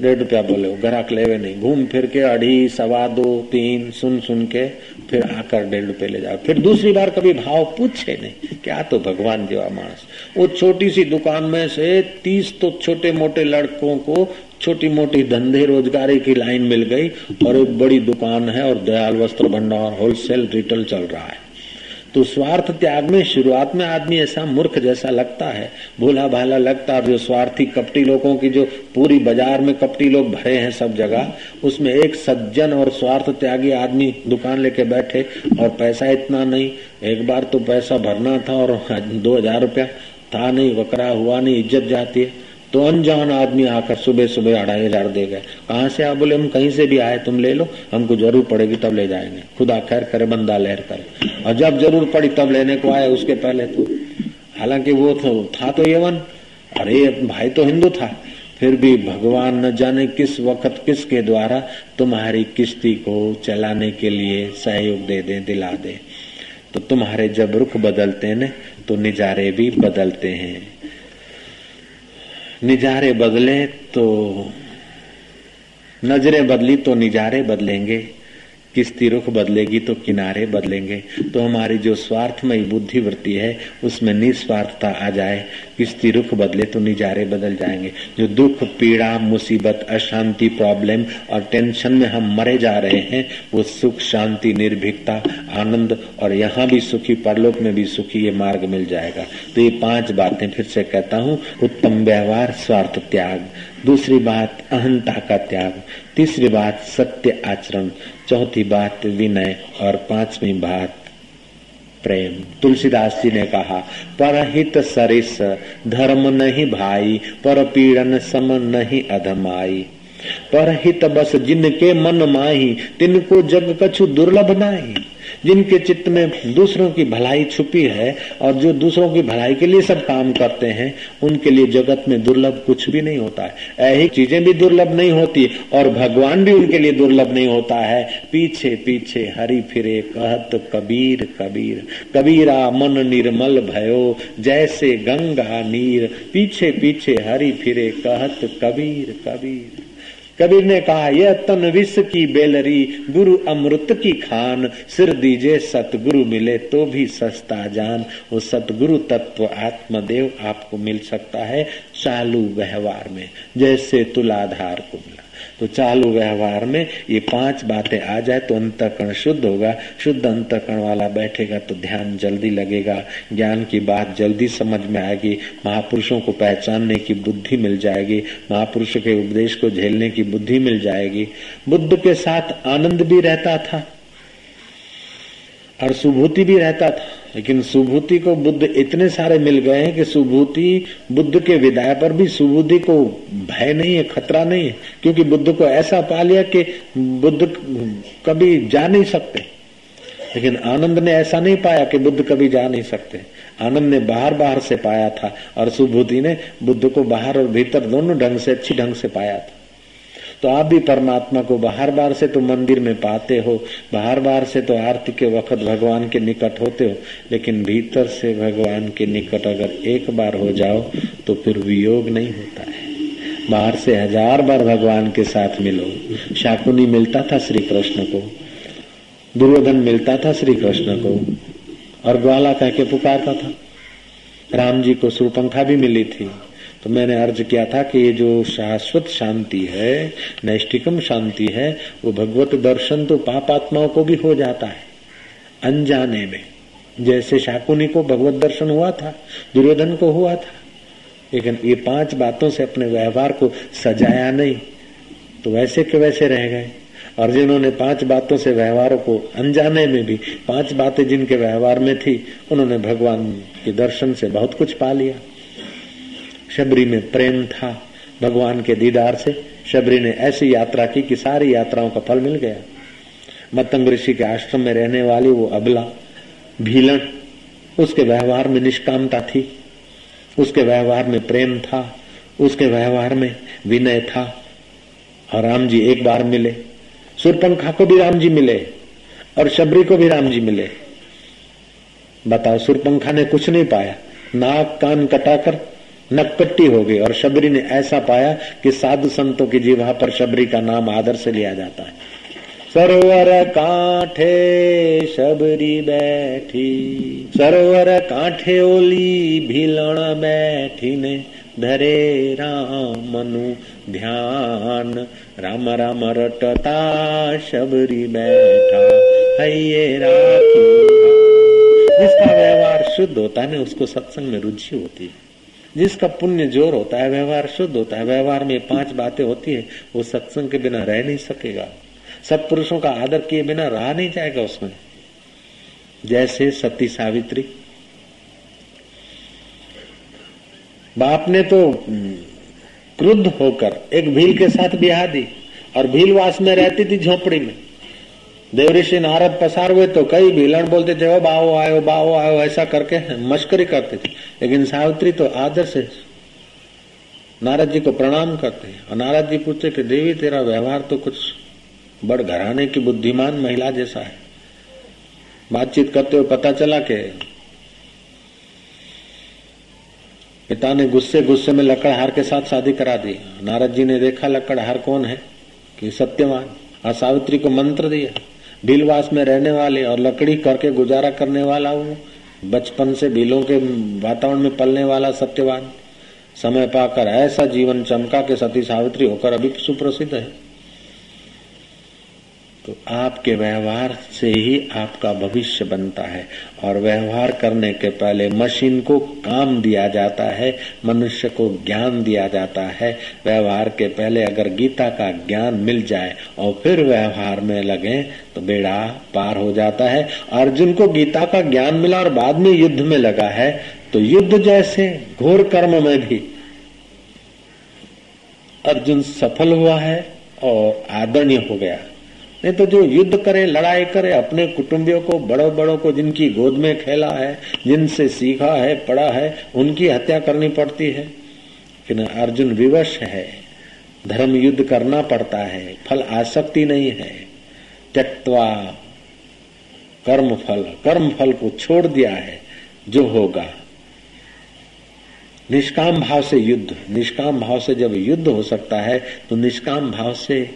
S1: डेढ़ रुपया बोले, वो ग्राहक लेवे नहीं। घूम फिर के अढ़ी, सवा दो, तीन, सुन सुन के फिर आकर डेढ़ रुपये ले जाओ। फिर दूसरी बार कभी भाव पूछे नहीं क्या तो भगवान जेवा मानस। वो छोटी सी दुकान में से तीस तो छोटे मोटे लड़कों को छोटी मोटी धंधे रोजगारी की लाइन मिल गई और एक बड़ी दुकान है और दयाल वस्त्र भंडार, होलसेल, रिटेल चल रहा है। तो स्वार्थ त्याग में शुरुआत में आदमी ऐसा मूर्ख जैसा लगता है भूला भाला लगता है जो स्वार्थी कपटी लोगों की जो पूरी बाज़ार में कपटी लोग भरे हैं सब जगह, उसमें एक सज्जन और स्वार्थ त्यागी आदमी दुकान लेके बैठे और पैसा इतना नहीं। एक बार तो पैसा भरना था और दो हज़ार रुपया था नहीं, वकरा हुआ नहीं, इज़्ज़त जाती है। तो अनजान आदमी आकर सुबह सुबह अढ़ाई हज़ार दे गए। कहा से? आप बोले, हम कहीं से भी आए, तुम ले लो, हमको ज़रूर पड़ेगी, तब ले जाएँगे। खुदा खैर करे, बंदा लहर करे। और जब ज़रूर पड़ी, तब लेने को आए, उसके पहले तो हालाँकि वो तो था तो यवन अरे भाई तो हिंदू था। फिर भी भगवान न जाने किस वक्त किसके द्वारा तुम्हारी किश्ती को चलाने के लिए सहयोग दे दे, दिला दे। तो तुम्हारे जब रुख बदलते हैं तो निजारे भी बदलते हैं। निजारे बदले तो नज़रें बदली तो निजारे बदलेंगे। किस्ती रुख बदलेगी तो किनारे बदलेंगे। तो हमारी जो स्वार्थमयी बुद्धि वृत्ति है, उसमें निस्वार्थता आ जाए। किस्ती रुख बदले तो निजारे बदल जाएँगे। जो दुख, पीड़ा, मुसीबत, अशांति, प्रॉब्लम और टेंशन में हम मरे जा रहे हैं, वो सुख, शांति, निर्भीकता, आनंद और यहाँ भी सुखी, परलोक में भी सुखी ये मार्ग मिल जाएगा। तो ये पाँच बातें फिर से कहता हूँ। उत्तम व्यवहार, स्वार्थ त्याग। दूसरी बात अहंता का त्याग, तीसरी बात सत्य आचरण, चौथी बात विनय और पांचवी बात प्रेम। तुलसीदास जी ने कहा, परहित सरिस, धर्म नहीं भाई, पर पीड़न सम नहीं अधमाई। परहित बस जिनके मन माही, तिनको जग कछु दुर्लभ नाही। जिनके चित्त में दूसरों की भलाई छुपी है और जो दूसरों की भलाई के लिए सब काम करते हैं, उनके लिए जगत में दुर्लभ कुछ भी नहीं होता है। ऐसी चीज़ें भी दुर्लभ नहीं होती और भगवान भी उनके लिए दुर्लभ नहीं होता है। पीछे पीछे हरी फिरे कहत कबीर कबीर। कबीरा मन निर्मल भयो, जैसे गंगा नीर। पीछे पीछे हरी फिरे कहत कबीर कबीर। कबीर ने कहा, यह तन विश्व की बेलरी, गुरु अमृत की खान। सिर दीजे सतगुरु मिले तो भी सस्ता जान। वो सतगुरु तत्व आत्मदेव आपको मिल सकता है चालू व्यवहार में, जैसे तुलाधार को मिला तो चालू व्यवहार में ये पाँच बातें आ जाए तो अंतकरण शुद्ध होगा। शुद्ध अंतकरण वाला बैठेगा तो ध्यान जल्दी लगेगा। ज्ञान की बात जल्दी समझ में आएगी। महापुरुषों को पहचानने की बुद्धि मिल जाएगी। महापुरुषों के उपदेश को झेलने की बुद्धि मिल जाएगी। बुद्ध के साथ आनंद भी रहता था। और सुभूति भी रहता था, लेकिन सुभूति को बुद्ध इतने सारे मिल गए हैं कि सुभूति बुद्ध के विदाय पर भी सुबुद्धि को भय नहीं है, खतरा नहीं है, क्योंकि बुद्ध को ऐसा पा लिया कि बुद्ध कभी जा नहीं सकते। लेकिन आनंद ने ऐसा नहीं पाया कि बुद्ध कभी जा नहीं सकते। आनंद ने बाहर बाहर से पाया था और सुभूति ने बुद्ध को बाहर और भीतर दोनों ढंग से, अच्छी ढंग से पाया था। तो आप भी परमात्मा को बाहर बार से तो मंदिर में पाते हो, बाहर बार से तो आरती के वक्त भगवान के निकट होते हो, लेकिन भीतर से भगवान के निकट अगर एक बार हो जाओ तो फिर वियोग नहीं होता है। बाहर से हज़ार बार भगवान के साथ मिलो। शाकुनी मिलता था श्री कृष्ण को, दुर्योधन मिलता था श्री कृष्ण को, और ग्वाला कह के पुकारता था। राम जी को सुरपंखा भी मिली थी। तो मैंने अर्ज़ किया था कि ये जो शाश्वत शांति है नैष्टिकम शांति है, वो भगवत दर्शन तो पाप आत्माओं को भी हो जाता है। अनजाने में, जैसे शाकुनी को भगवत दर्शन हुआ था, दुर्योधन को हुआ था। लेकिन ये पाँच बातों से अपने व्यवहार को सजाया नहीं तो वैसे के वैसे रह गए। और जिन्होंने पाँच बातों से व्यवहारों को अनजाने में भी, पाँच बातें जिनके व्यवहार में थी, उन्होंने भगवान के दर्शन से बहुत कुछ पा लिया। शबरी में प्रेम था भगवान के दीदार से। शबरी ने ऐसी यात्रा की कि सारी यात्राओं का फल मिल गया। मतंग ऋषि के आश्रम में रहने वाली वो अबला भीलन उसके व्यवहार में निष्कामता थी। उसके व्यवहार में प्रेम था, उसके व्यवहार में विनय था। और राम जी एक बार मिले। सुरपंखा को भी राम जी मिले और शबरी को भी राम जी मिले। बताओ, सुरपंखा ने कुछ नहीं पाया। नाक कान कटाकर नकपट्टी हो गई और शबरी ने ऐसा पाया कि साधु संतों की जीवा पर शबरी का नाम आदर से लिया जाता है। सरोवर कांठे शबरी बैठी, सरोवर कांठे ओली भीलण बैठी ने धरे राम मनु ध्यान, राम राम रटता शबरी बैठा है राखी। जिसका व्यवहार शुद्ध होता है ना, उसको सत्संग में रुचि होती है। जिसका पुण्य ज़ोर होता है, व्यवहार शुद्ध होता है, व्यवहार में पाँच बातें होती है, वो सत्संग के बिना रह नहीं सकेगा। सत्पुरुषों का आदर किए बिना रहा नहीं जाएगा उसमें। जैसे सती सावित्री। बाप ने तो क्रुद्ध होकर एक भील के साथ ब्याह दी, और भीलवास में रहती थी झोपड़ी में। देवऋषि नारद पसार हुए तो कई भीलन बोलते थे, ओ बाओ आयो बाओ आयो, ऐसा करके मस्करी करते थे। लेकिन सावित्री तो आदर से नारद जी को प्रणाम करते हैं। और नारद जी पूछते थे, देवी, तेरा व्यवहार तो कुछ बड़ घराने की बुद्धिमान महिला जैसा है। बातचीत करते हुए पता चला के पिता ने गुस्से गुस्से में लकड़हार के साथ शादी करा दी। नारद जी ने देखा लकड़हार कौन है? कि सत्यवान? और सावित्री को मंत्र दिया भीलवास में रहने वाले और लकड़ी करके गुजारा करने वाला हूँ। बचपन से बिलों के वातावरण में पलने वाला सत्यवान। समय पाकर ऐसा जीवन चमका के सती सावित्री होकर अभी सुप्रसिद्ध है। तो आपके व्यवहार से ही आपका भविष्य बनता है। और व्यवहार करने के पहले मशीन को काम दिया जाता है, मनुष्य को ज्ञान दिया जाता है। व्यवहार के पहले अगर गीता का ज्ञान मिल जाए और फिर व्यवहार में लगे तो बेड़ा पार हो जाता है। अर्जुन को गीता का ज्ञान मिला और बाद में युद्ध में लगा है तो युद्ध जैसे घोर कर्म में भी अर्जुन सफल हुआ है और आदरणीय हो गया। नहीं तो जो युद्ध करे, लड़ाई करे, अपने कुटुंबियों को बड़ों बड़ों को जिनकी गोद में खेला है, जिनसे सीखा है, पढ़ा है, उनकी हत्या करनी पड़ती है। लेकिन अर्जुन विवश है। धर्म युद्ध करना पड़ता है। फल आसक्ति नहीं है। त्यक्वा कर्म फल कर्म फल को छोड़ दिया है, जो होगा। निष्काम भाव से युद्ध। निष्काम भाव से जब युद्ध हो सकता है तो निष्काम भाव से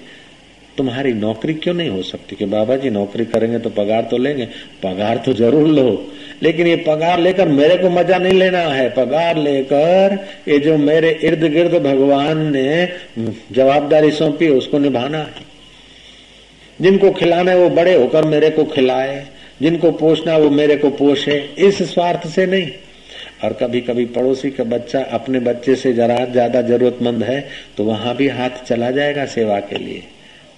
S1: तुम्हारी नौकरी क्यों नहीं हो सकती? कि बाबा जी नौकरी करेंगे तो पगार तो लेंगे। पगार तो ज़रूर लो। लेकिन ये पगार लेकर मेरे को मज़ा नहीं लेना है। पगार लेकर ये जो मेरे इर्द गिर्द भगवान ने जवाबदारी सौंपी, उसको निभाना है। जिनको खिलाना है, वो बड़े होकर मेरे को खिलाए। जिनको पोषना वो मेरे को पोषे। इस स्वार्थ से नहीं। और कभी कभी पड़ोसी का बच्चा अपने बच्चे से जरा ज़्यादा जरूरतमंद है तो वहाँ भी हाथ चला जाएगा सेवा के लिए।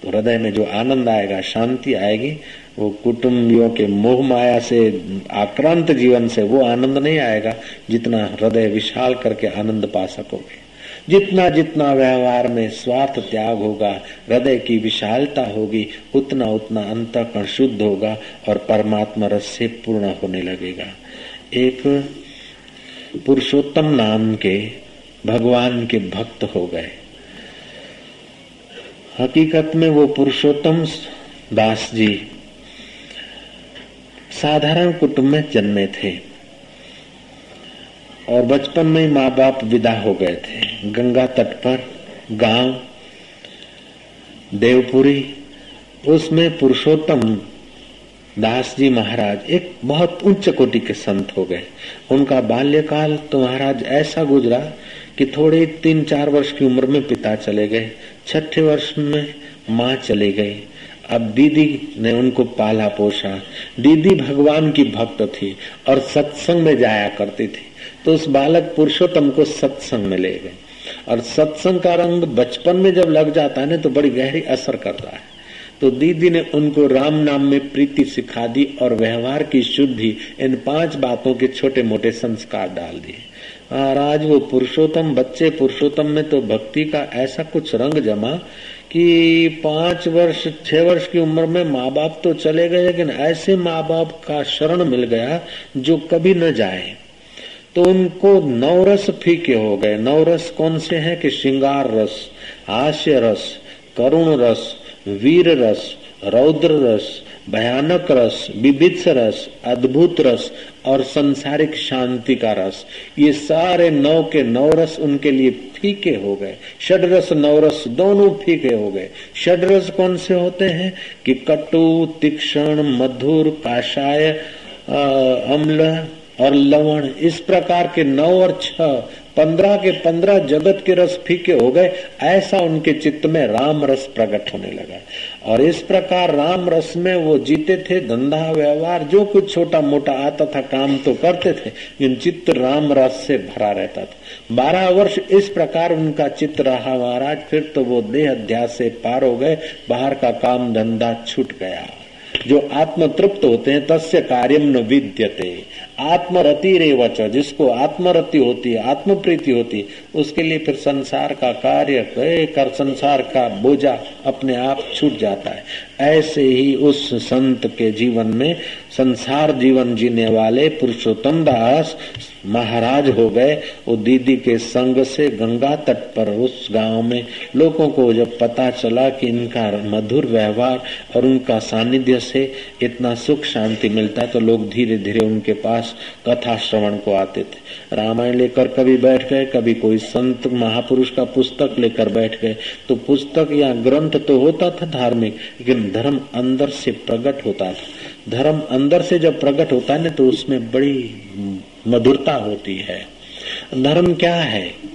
S1: तो हृदय में जो आनंद आएगा, शांति आएगी, वो कुटुंबियों के मोह माया से, आक्रांत जीवन से वो आनंद नहीं आएगा जितना हृदय विशाल करके आनंद पा सकोगे। जितना जितना व्यवहार में स्वार्थ त्याग होगा, हृदय की विशालता होगी, उतना उतना अंतकरण शुद्ध होगा और परमात्मा रस से पूर्ण होने लगेगा। एक पुरुषोत्तम नाम के भगवान के भक्त हो गए। हकीकत में वो पुरुषोत्तम दास जी साधारण कुटुंब में जन्मे थे और बचपन में ही माँ बाप विदा हो गए थे। गंगा तट पर, गाँव, देवपुरी, उसमें पुरुषोत्तम दास जी महाराज एक बहुत उच्च कोटि के संत हो गए। उनका बाल्यकाल तो महाराज ऐसा गुजरा कि थोड़े तीन चार वर्ष की उम्र में पिता चले गए। छठे वर्ष में माँ चले गए। अब दीदी ने उनको पाला पोषा दीदी भगवान की भक्त थी और सत्संग में जाया करती थी। तो उस बालक पुरुषोत्तम को सत्संग में ले गए। और सत्संग का रंग बचपन में जब लग जाता है ना तो बड़ी गहरी असर करता है। तो दीदी ने उनको राम नाम में प्रीति सिखा दी और व्यवहार की शुद्धि इन पाँच बातों के छोटे मोटे संस्कार डाल दिए। महाराज, वो पुरुषोत्तम, बच्चे पुरुषोत्तम में तो भक्ति का ऐसा कुछ रंग जमा कि पाँच वर्ष, छह वर्ष की उम्र में माँ बाप तो चले गए, लेकिन ऐसे माँ बाप का शरण मिल गया जो कभी न जाए। तो उनको नवरस फीके हो गए। नवरस कौन से हैं कि श्रृंगार रस, हास्य रस, करुण रस, वीर रस, रौद्र रस भयानक रस विभित्स रस, अद्भुत रस और संसारिक शांति का रस। ये सारे नौ के नौ रस उनके लिए फीके हो गए। षडरस नवरस दोनों फीके हो गए। षडरस कौन से होते हैं? कि कटु, तीक्षण, मधुर काशाय अम्ल और लवण। इस प्रकार के नौ और छह पंद्रह के पंद्रह जगत के रस फीके हो गए, ऐसा उनके चित्त में राम रस प्रकट होने लगा। और इस प्रकार राम रस में वो जीते थे, धंधा, व्यवहार, जो कुछ छोटा मोटा आता था, काम तो करते थे, लेकिन चित्त राम रस से भरा रहता था। बारह वर्ष इस प्रकार उनका चित्त रहा महाराज, फिर तो वो देह अध्यास से पार हो गए, बाहर का काम धंधा छूट गया। जो आत्म तृप्त होते हैं, तस्य कार्यम न विद्यते। आत्मरति रे रेवच जिसको आत्मरति होती है आत्म प्रीति होती है, उसके लिए फिर संसार का कार्य कर संसार का बोझा अपने आप छूट जाता है। ऐसे ही उस संत के जीवन में संसार जीवन जीने वाले पुरुषोत्तम दास महाराज हो गए। वो दीदी के संग से गंगा तट पर उस गाँव में लोगों को जब पता चला कि इनका मधुर व्यवहार और उनका सानिध्य से इतना सुख शांति मिलता है तो लोग धीरे धीरे उनके पास कथा श्रवण को आते थे। रामायण लेकर कभी बैठ गए, कभी कोई संत महापुरुष का पुस्तक लेकर बैठ गए। तो पुस्तक या ग्रंथ तो होता था धार्मिक, लेकिन धर्म अंदर से प्रकट होता था। धर्म अंदर से जब प्रकट होता है ना तो उसमें बड़ी मधुरता होती है। धर्म क्या है?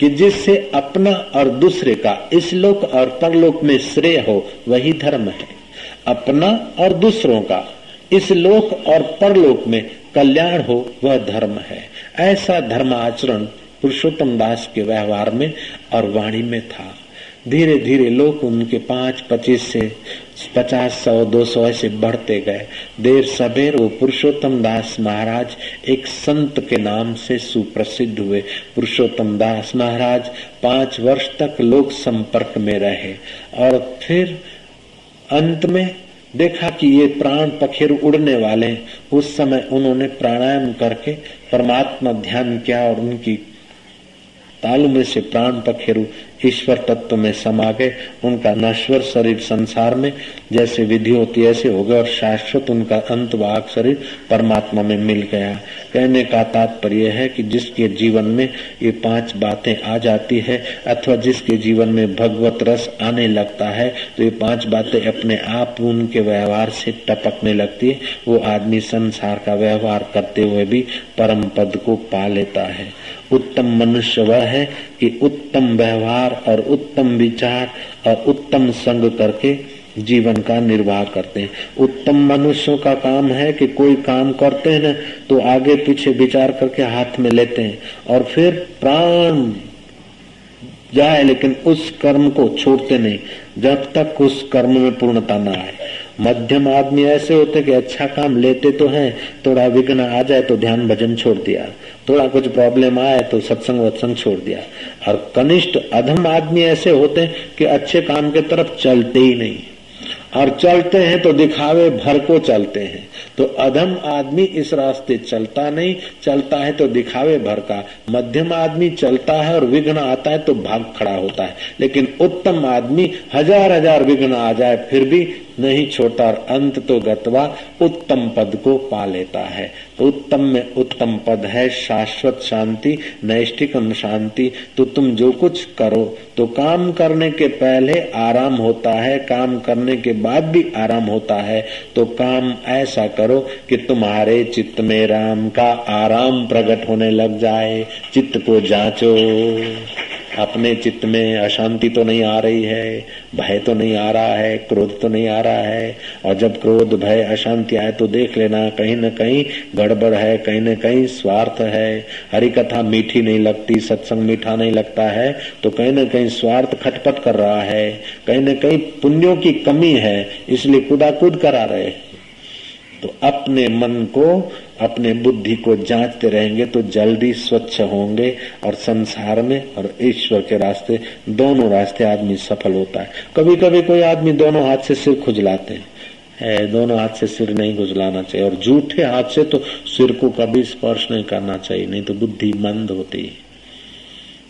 S1: कि जिससे अपना और दूसरे का, इस लोक और परलोक में श्रेय हो, वही धर्म है। अपना और दूसरों का, इस लोक और परलोक में कल्याण हो, वह धर्म है। ऐसा धर्म आचरण पुरुषोत्तम दास के व्यवहार में और वाणी में था। धीरे धीरे लोग उनके पाँच, पच्चीस से पचास, सौ, दो सौ ऐसे बढ़ते गए। देर सबेर वो पुरुषोत्तम दास महाराज एक संत के नाम से सुप्रसिद्ध हुए। पुरुषोत्तम दास महाराज पाँच वर्ष तक लोक संपर्क में रहे और फिर अंत में देखा कि ये प्राण पखेरु उड़ने वाले उस समय उन्होंने प्राणायाम करके परमात्मा ध्यान किया और उनकी तालु में से प्राण पखेरु ईश्वर तत्व में समा गए, उनका नश्वर शरीर संसार में जैसे विधि होती ऐसे हो गए और शाश्वत उनका अंत वाक शरीर परमात्मा में मिल गया। कहने का तात्पर्य है कि जिसके जीवन में ये पाँच बातें आ जाती है अथवा जिसके जीवन में भगवत रस आने लगता है तो ये पाँच बातें अपने आप उनके व्यवहार से टपकने लगती है। वो आदमी संसार का व्यवहार करते हुए भी परम पद को पा लेता है। उत्तम मनुष्य वह है कि उत्तम व्यवहार और उत्तम विचार और उत्तम संग करके जीवन का निर्वाह करते हैं। उत्तम मनुष्यों का काम है कि कोई काम करते हैं ना तो आगे पीछे विचार करके हाथ में लेते हैं और फिर प्राण जाए लेकिन उस कर्म को छोड़ते नहीं, जब तक उस कर्म में पूर्णता ना आए। मध्यम आदमी ऐसे होते कि अच्छा काम लेते तो हैं, थोड़ा विघ्न आ जाए तो ध्यान भजन छोड़ दिया। थोड़ा कुछ प्रॉब्लम आए तो सत्संग वत्संग छोड़ दिया। और कनिष्ठ अधम आदमी ऐसे होते कि अच्छे काम के तरफ़ चलते ही नहीं। और चलते हैं तो दिखावे भर को चलते हैं। तो अधम आदमी इस रास्ते चलता नहीं, चलता है तो दिखावे भर का। मध्यम आदमी चलता है और विघ्न आता है तो भाग खड़ा होता है। लेकिन उत्तम आदमी हज़ार हज़ार विघ्न आ जाए, फिर भी नहीं छोटा और अंत तो गतवा उत्तम पद को पा लेता है। तो उत्तम में उत्तम पद है शाश्वत शांति, नैष्ठिक शांति तो तुम जो कुछ करो तो काम करने के पहले आराम होता है, काम करने के बाद भी आराम होता है। तो काम ऐसा करो कि तुम्हारे चित्त में राम का आराम प्रकट होने लग जाए। चित्त को जांचो। अपने चित्त में अशांति तो नहीं आ रही है, भय तो नहीं आ रहा है, क्रोध तो नहीं आ रहा है। और जब क्रोध, भय, अशांति आए तो देख लेना, कहीं न कहीं गड़बड़ है, कहीं न कहीं स्वार्थ है। हरी कथा मीठी नहीं लगती, सत्संग मीठा नहीं लगता है तो कहीं न कहीं स्वार्थ खटपट कर रहा है। कहीं न कहीं पुण्यों की कमी है, इसलिए कुदा कूद करा रहे। तो अपने मन को अपने बुद्धि को जांचते रहेंगे तो जल्दी स्वच्छ होंगे और संसार में और ईश्वर के रास्ते, दोनों रास्ते आदमी सफल होता है। कभी कभी कोई आदमी दोनों हाथ से सिर खुजलाते हैं। दोनों हाथ से सिर नहीं गुजलाना चाहिए और झूठे हाथ से तो सिर को कभी स्पर्श नहीं करना चाहिए, नहीं तो बुद्धि मंद होती है।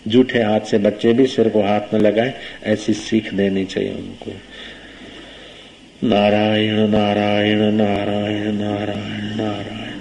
S1: जूठे हाथ से बच्चे भी सिर को हाथ में लगाए, ऐसी सीख देनी चाहिए उनको। नारायण नारायण नारायण नारायण नारायण।